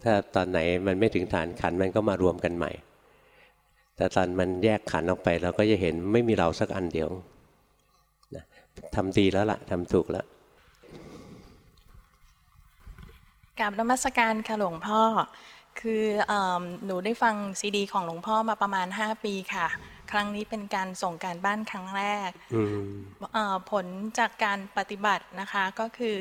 ถ้าตอนไหนมันไม่ถึงฐานขันมันก็มารวมกันใหม่ แต่ตอนมันแยกขันออกไปเราก็จะเห็นไม่มีเราสักอันเดียว ทำดีแล้วล่ะทำถูกแล้วกราบนมัสการค่ะหลวงพ่อ คือเอมหนูได้ฟังซีดี ของหลวงพ่อมาประมาณ 5 ปีค่ะ ครั้งนี้เป็นการส่งการบ้านครั้งแรกอืมเอ่อผลจากการปฏิบัตินะคะก็คือ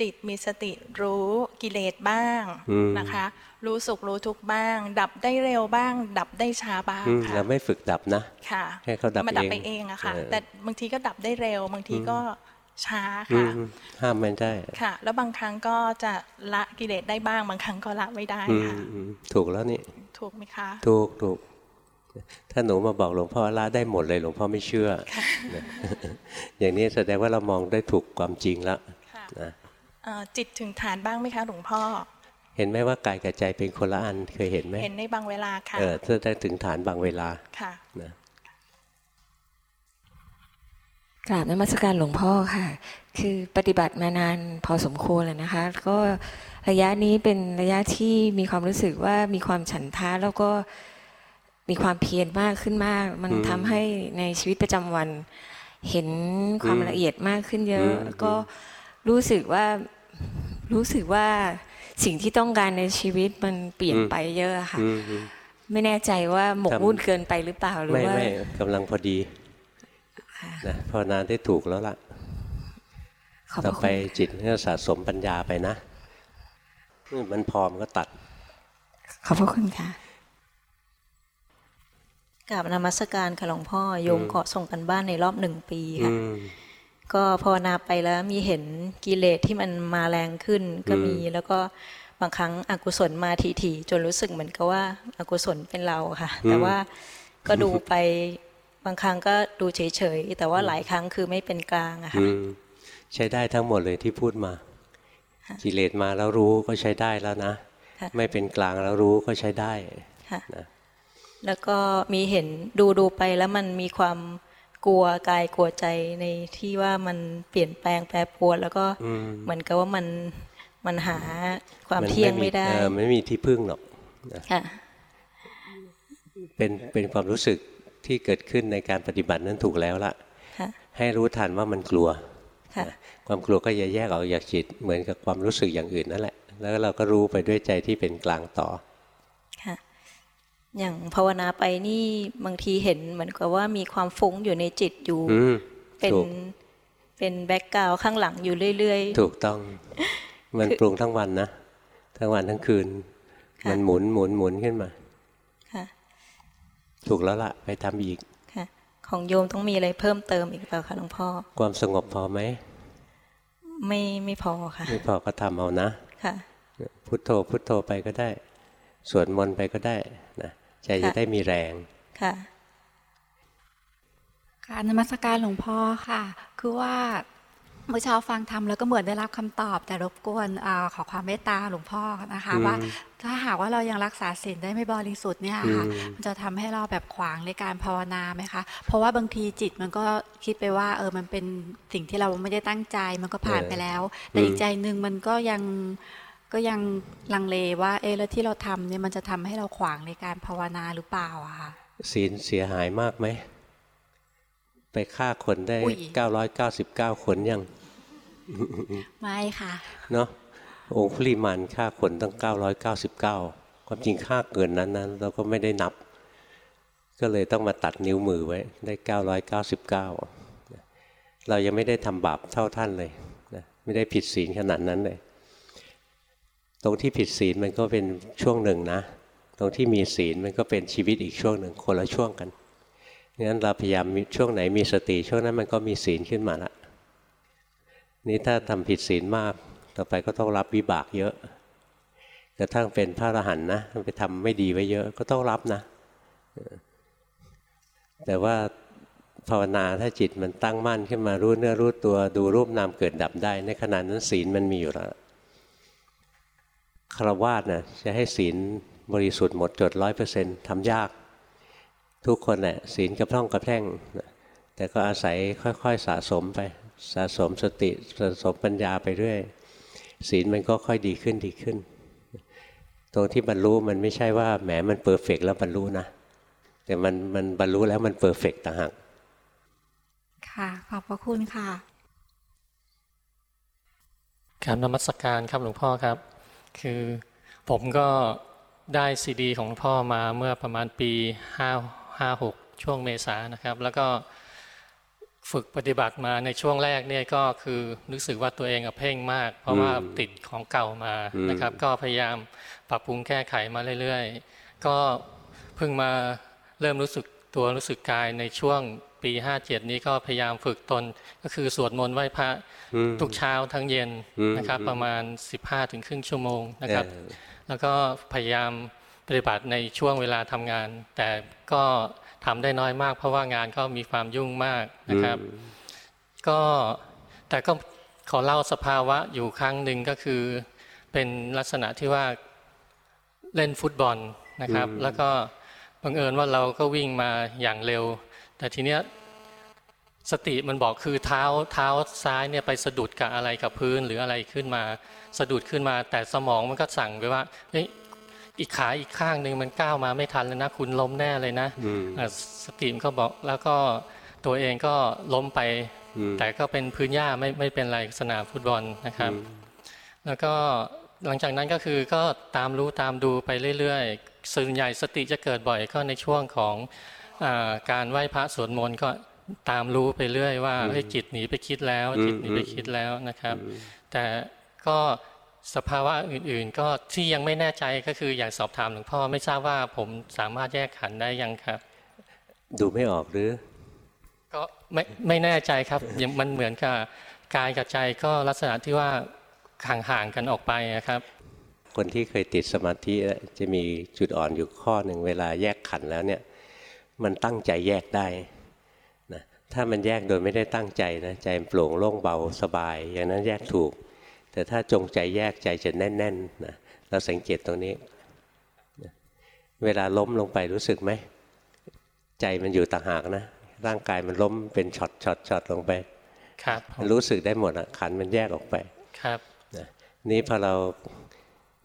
จิตมีสติรู้กิเลสบ้างอืมนะคะ รู้สุขรู้ทุกข์บ้าง ดับได้เร็วบ้าง ดับได้ช้าบ้างอืมค่ะเราไม่ฝึกดับนะค่ะให้เขาดับมันดับเองไปเองอะค่ะเออแต่บางทีก็ดับได้เร็ว บางทีก็ช้าอืค่ะมห้ามมันได้ค่ะ แล้วบางครั้งก็จะละกิเลสได้บ้าง บางครั้งก็ละไม่ได้อืมค่ะอืมถูกแล้วนี่ถูกไหมคะ ถูกถูกถ้าหนูมาบอกหลวงพ่อละได้หมดเลยหลวงพ่อไม่เชื่อนะอย่างนี้แสดงว่าเรามองได้ถูกความจริงแล้วค่ะนะเอ่อ จิตถึงฐานบ้างไหมคะหลวงพ่อ เห็นไหมว่ากายกับใจเป็นคนละอันเคยเห็นไหมเห็นในบางเวลาค่ะเออถ้าได้ถึงฐานบางเวลาค่ะนะกราบนมัสการหลวงพ่อค่ะ คือปฏิบัติมานานพอสมควรแล้วนะคะ ก็ระยะนี้เป็นระยะที่มีความรู้สึกว่ามีความฉันทะแล้วก็มีความเพียรมากขึ้นมาก มันอืมทำให้ในชีวิตประจำวัน เห็นความอืมละเอียดมากขึ้นเยอะอืมแล้วก็รู้สึกว่า รู้สึกว่าสิ่งที่ต้องการในชีวิตมันเปลี่ยนไปเยอะอะค่ะอืมอืมไม่แน่ใจว่าหมกทำมุ่นเกินไปหรือเปล่าหรือไม่ว่าไม่กำลังพอดีนะภาวนาได้ถูกแล้วล่ะขอบพต่อระไปคุณจิตก็สะสมปัญญาไปนะอืมมันพอมนก็ตัด ขอบพระคุณค่ะกราบนมัสการค่ะหลวงพ่อโยมอืมขอส่งกันบ้านในรอบหนึ่งปีอืค่ะม ก็ภาวนาไปแล้วมีเห็นกิเลสที่มันมาแรงขึ้นก็มีอืมแล้วก็บางครั้งอกุศลมาทีๆจนรู้สึกเหมือนกับว่าอกุศลเป็นเราค่ะ แต่ว่าก็ดูไปบางครั้งก็ดูเฉยๆแต่ว่าหลายครั้งคือไม่เป็นกลางอะค่ะอืมใช้ได้ทั้งหมดเลยที่พูดมา กิเลสมาแล้วรู้ก็ใช้ได้แล้วนะค่ะไม่เป็นกลางแล้วรู้ก็ใช้ได้ค่ะนะแล้วก็มีเห็นดูดูไปแล้วมันมีความ กลัวกายกลัวใจในที่ว่ามันเปลี่ยนแปลงแปรปรวนแล้วก็อืมเหมือนกับว่ามันมันหาความนเที่ยงไม่ได้เออไม่มีที่พึ่งหรอกนะค่ะเป็นเป็นความรู้สึกที่เกิดขึ้นในการปฏิบัตินั้นถูกแล้วล่ะค่ะให้รู้ทันว่ามันกลัวค่ะความกลัวก็อย่าแยกออกจากจิตเหมือนกับความรู้สึกอย่างอื่นนั่นแหละ แล้วเราก็รู้ไปด้วยใจที่เป็นกลางต่อค่ะ อย่างภาวนาไปนี่บางทีเห็นเหมือนกับว่ามีความฟุ้งอยู่ในจิตอยู่อืมเป็นถูกเป็นแบ็กกราวข้างหลังอยู่เรื่อยถูกต้อง มันปรุงทั้งวันนะ ทั้งวันทั้งคืนค่ะมันหมุนหมุนหมุนขึ้นมาๆค่ะถูกแล้วล่ะ ไปทำอีกค่ะของโยมต้องมีอะไรเพิ่มเติมอีกเปล่าคะหลวงพ่อ ความสงบพอไหม ไม่ไม่พอค่ะ ไม่พอก็ทำเอานะ ค่ะ พุทโธพุทโธไปก็ได้ สวดมนต์ไปก็ได้นะ ใจจะค่ะได้มีแรงค่ะการนมัสการหลวงพ่อค่ะ คือว่าเมื่อเช้าฟังธรรมแล้วก็เหมือนได้รับคำตอบแต่รบกวนอาขอความเมตตาหลวงพ่อนะคะอืมว่าถ้าหากว่าเรายังรักษาศีลได้ไม่บริสุทธิ์เนี่ยค่ะอืมมันจะทำให้เราแบบขวางในการภาวนาไหมคะ เพราะว่าบางทีจิตมันก็คิดไปว่า เออมันเป็นสิ่งที่เราไม่ได้ตั้งใจมันก็ผ่านไปแล้ว แต่อีกใจหนึ่งมันก็ยัง ก็ยังลังเลว่าเออแล้วที่เราทำเนี่ยมันจะทำให้เราขวางในการภาวนาหรือเปล่าอะค่ะศีลเสียหายมากไหม ไปฆ่าคนได้อุ๊ย999คนยัง ไม่ค่ะ เนาะองค์พริมานฆ่าคนตั้ง999ความจริงฆ่าเกินนั้นนั้นเราก็ไม่ได้นับ ก็เลยต้องมาตัดนิ้วมือไว้ได้999เรายังไม่ได้ทำบาปเท่าท่านเลยนะไม่ได้ผิดศีลขนาดนั้นเลย ตรงที่ผิดศีลมันก็เป็นช่วงหนึ่งนะ ตรงที่มีศีลมันก็เป็นชีวิตอีกช่วงหนึ่งคนละช่วงกันงั้นเราพยายามช่วงไหนมีสติช่วงนั้นมันก็มีศีลขึ้นมาละนี่ถ้าทำผิดศีลมาก ต่อไปก็ต้องรับวิบากเยอะกระทั่งเป็นพระอรหันต์นะไปทำไม่ดีไว้เยอะก็ต้องรับนะ แต่ว่าภาวนาถ้าจิตมันตั้งมั่นขึ้นมารู้เนื้อรู้ตัวดูรูปนามเกิดดับได้ ในขณะนั้นศีลมันมีอยู่แล้ว คารวาสนะจะให้ศีลบริสุทธิ์หมดจดร้อยเปอร์เซ็นต์ทำยาก ทุกคนแหละศีลกระพร่องกระแพร่งนะแต่ก็อาศัยค่อยๆสะสมไปสะสมสติสะสมปัญญาไปเรื่อยศีลมันก็ค่อยดีขึ้นดีขึ้น ตรงที่บรรลุมันไม่ใช่ว่าแหมมัน perfect แล้วบรรลุนะแต่มันมันบรรลุแล้วมัน perfect ต่างหากค่ะ ขอบพระคุณค่ะครับนมัสการครับหลวงพ่อครับ คือผมก็ได้ซีดี ของหลวงพ่อมาเมื่อประมาณปี5 5 6ช่วงเมษานะครับ แล้วก็ฝึกปฏิบัติมาในช่วงแรกเนี่ยก็คือรู้สึกว่าตัวเองเพ่งมาก เพราะว่าติดของเก่ามานะครับ ก็พยายามปรับปรุงแก้ไขมาเรื่อย ๆ ก็เพิ่งมาเริ่มรู้สึกตัวรู้สึกกายในช่วง ปี57นี้ก็พยายามฝึกตน ก็คือสวดมนต์ไหว้พระทุกเช้าทั้งเย็นนะครับ ประมาณ15ถึงครึ่งชั่วโมงนะครับ แล้วก็พยายามปฏิบัติในช่วงเวลาทำงาน แต่ก็ทำได้น้อยมาก เพราะว่างานก็มีความยุ่งมากนะครับ ก็แต่ก็ขอเล่าสภาวะอยู่ครั้งหนึ่งก็คือ เป็นลักษณะที่ว่าเล่นฟุตบอลนะครับ แล้วก็บังเอิญว่าเราก็วิ่งมาอย่างเร็ว แต่ทีเนี้ยสติมันบอกคือเท้าเท้าซ้ายเนี่ยไปสะดุดกับอะไรกับพื้นหรืออะไรขึ้นมา สะดุดขึ้นมา แต่สมองมันก็สั่งไปว่าเฮ้ยอีกขาอีกข้างหนึ่งมันก้าวมาไม่ทันเลยนะคุณล้มแน่เลยนะสติมันก็บอกแล้วก็ตัวเองก็ล้มไป แต่ก็เป็นพื้นหญ้าไม่ไม่เป็นไรสนามฟุตบอลนะครับ แล้วก็หลังจากนั้นก็คือก็ตามรู้ตามดูไปเรื่อยๆส่วนใหญ่สติจะเกิดบ่อยก็ในช่วงของอ การไหว้พระสวดมนต์ก็ตามรู้ไปเรื่อยว่าเฮ้ยจิตหนีไปคิดแล้ว จิตหนีไปคิดแล้วนะครับ แต่ก็สภาวะอื่นๆ ก็ที่ยังไม่แน่ใจก็คืออยากสอบถามหลวงพ่อไม่ทราบว่าผมสามารถแยกขันธ์ได้ยังครับ ดูไม่ออกหรือ ก็ไม่ไม่แน่ใจครับยังมันเหมือนกับกายกับใจก็ลักษณะที่ว่าห่างๆกันออกไปนะครับ คนที่เคยติดสมาธิจะมีจุดอ่อนอยู่ข้อหนึ่งเวลาแยกขันธ์แล้วเนี่ย มันตั้งใจแยกได้นะถ้ามันแยกโดยไม่ได้ตั้งใจนะใจมันโปร่งโล่งเบาสบาย อย่างนั้นแยกถูก แต่ถ้าจงใจแยกใจจะแน่นๆนะเราสังเกตตรงนี้นะเวลาล้มลงไปรู้สึกไหม ใจมันอยู่ต่างหากนะ ร่างกายมันล้มเป็นช็อตช็อตช็อตลงไป ครับมันรู้สึกได้หมดอะขันธ์มันแยกออกไปครับนะนี่พอเรา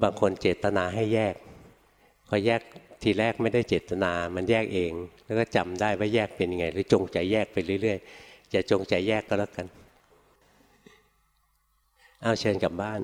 บางคนเจตนาให้แยก พอแยก ทีแรกไม่ได้เจตนา มันแยกเอง แล้วก็จำได้ว่าแยกเป็นยังไง หรือจงใจแยกไปเรื่อยๆจะจงใจแยกก็แล้วกัน เอาเชิญกลับบ้าน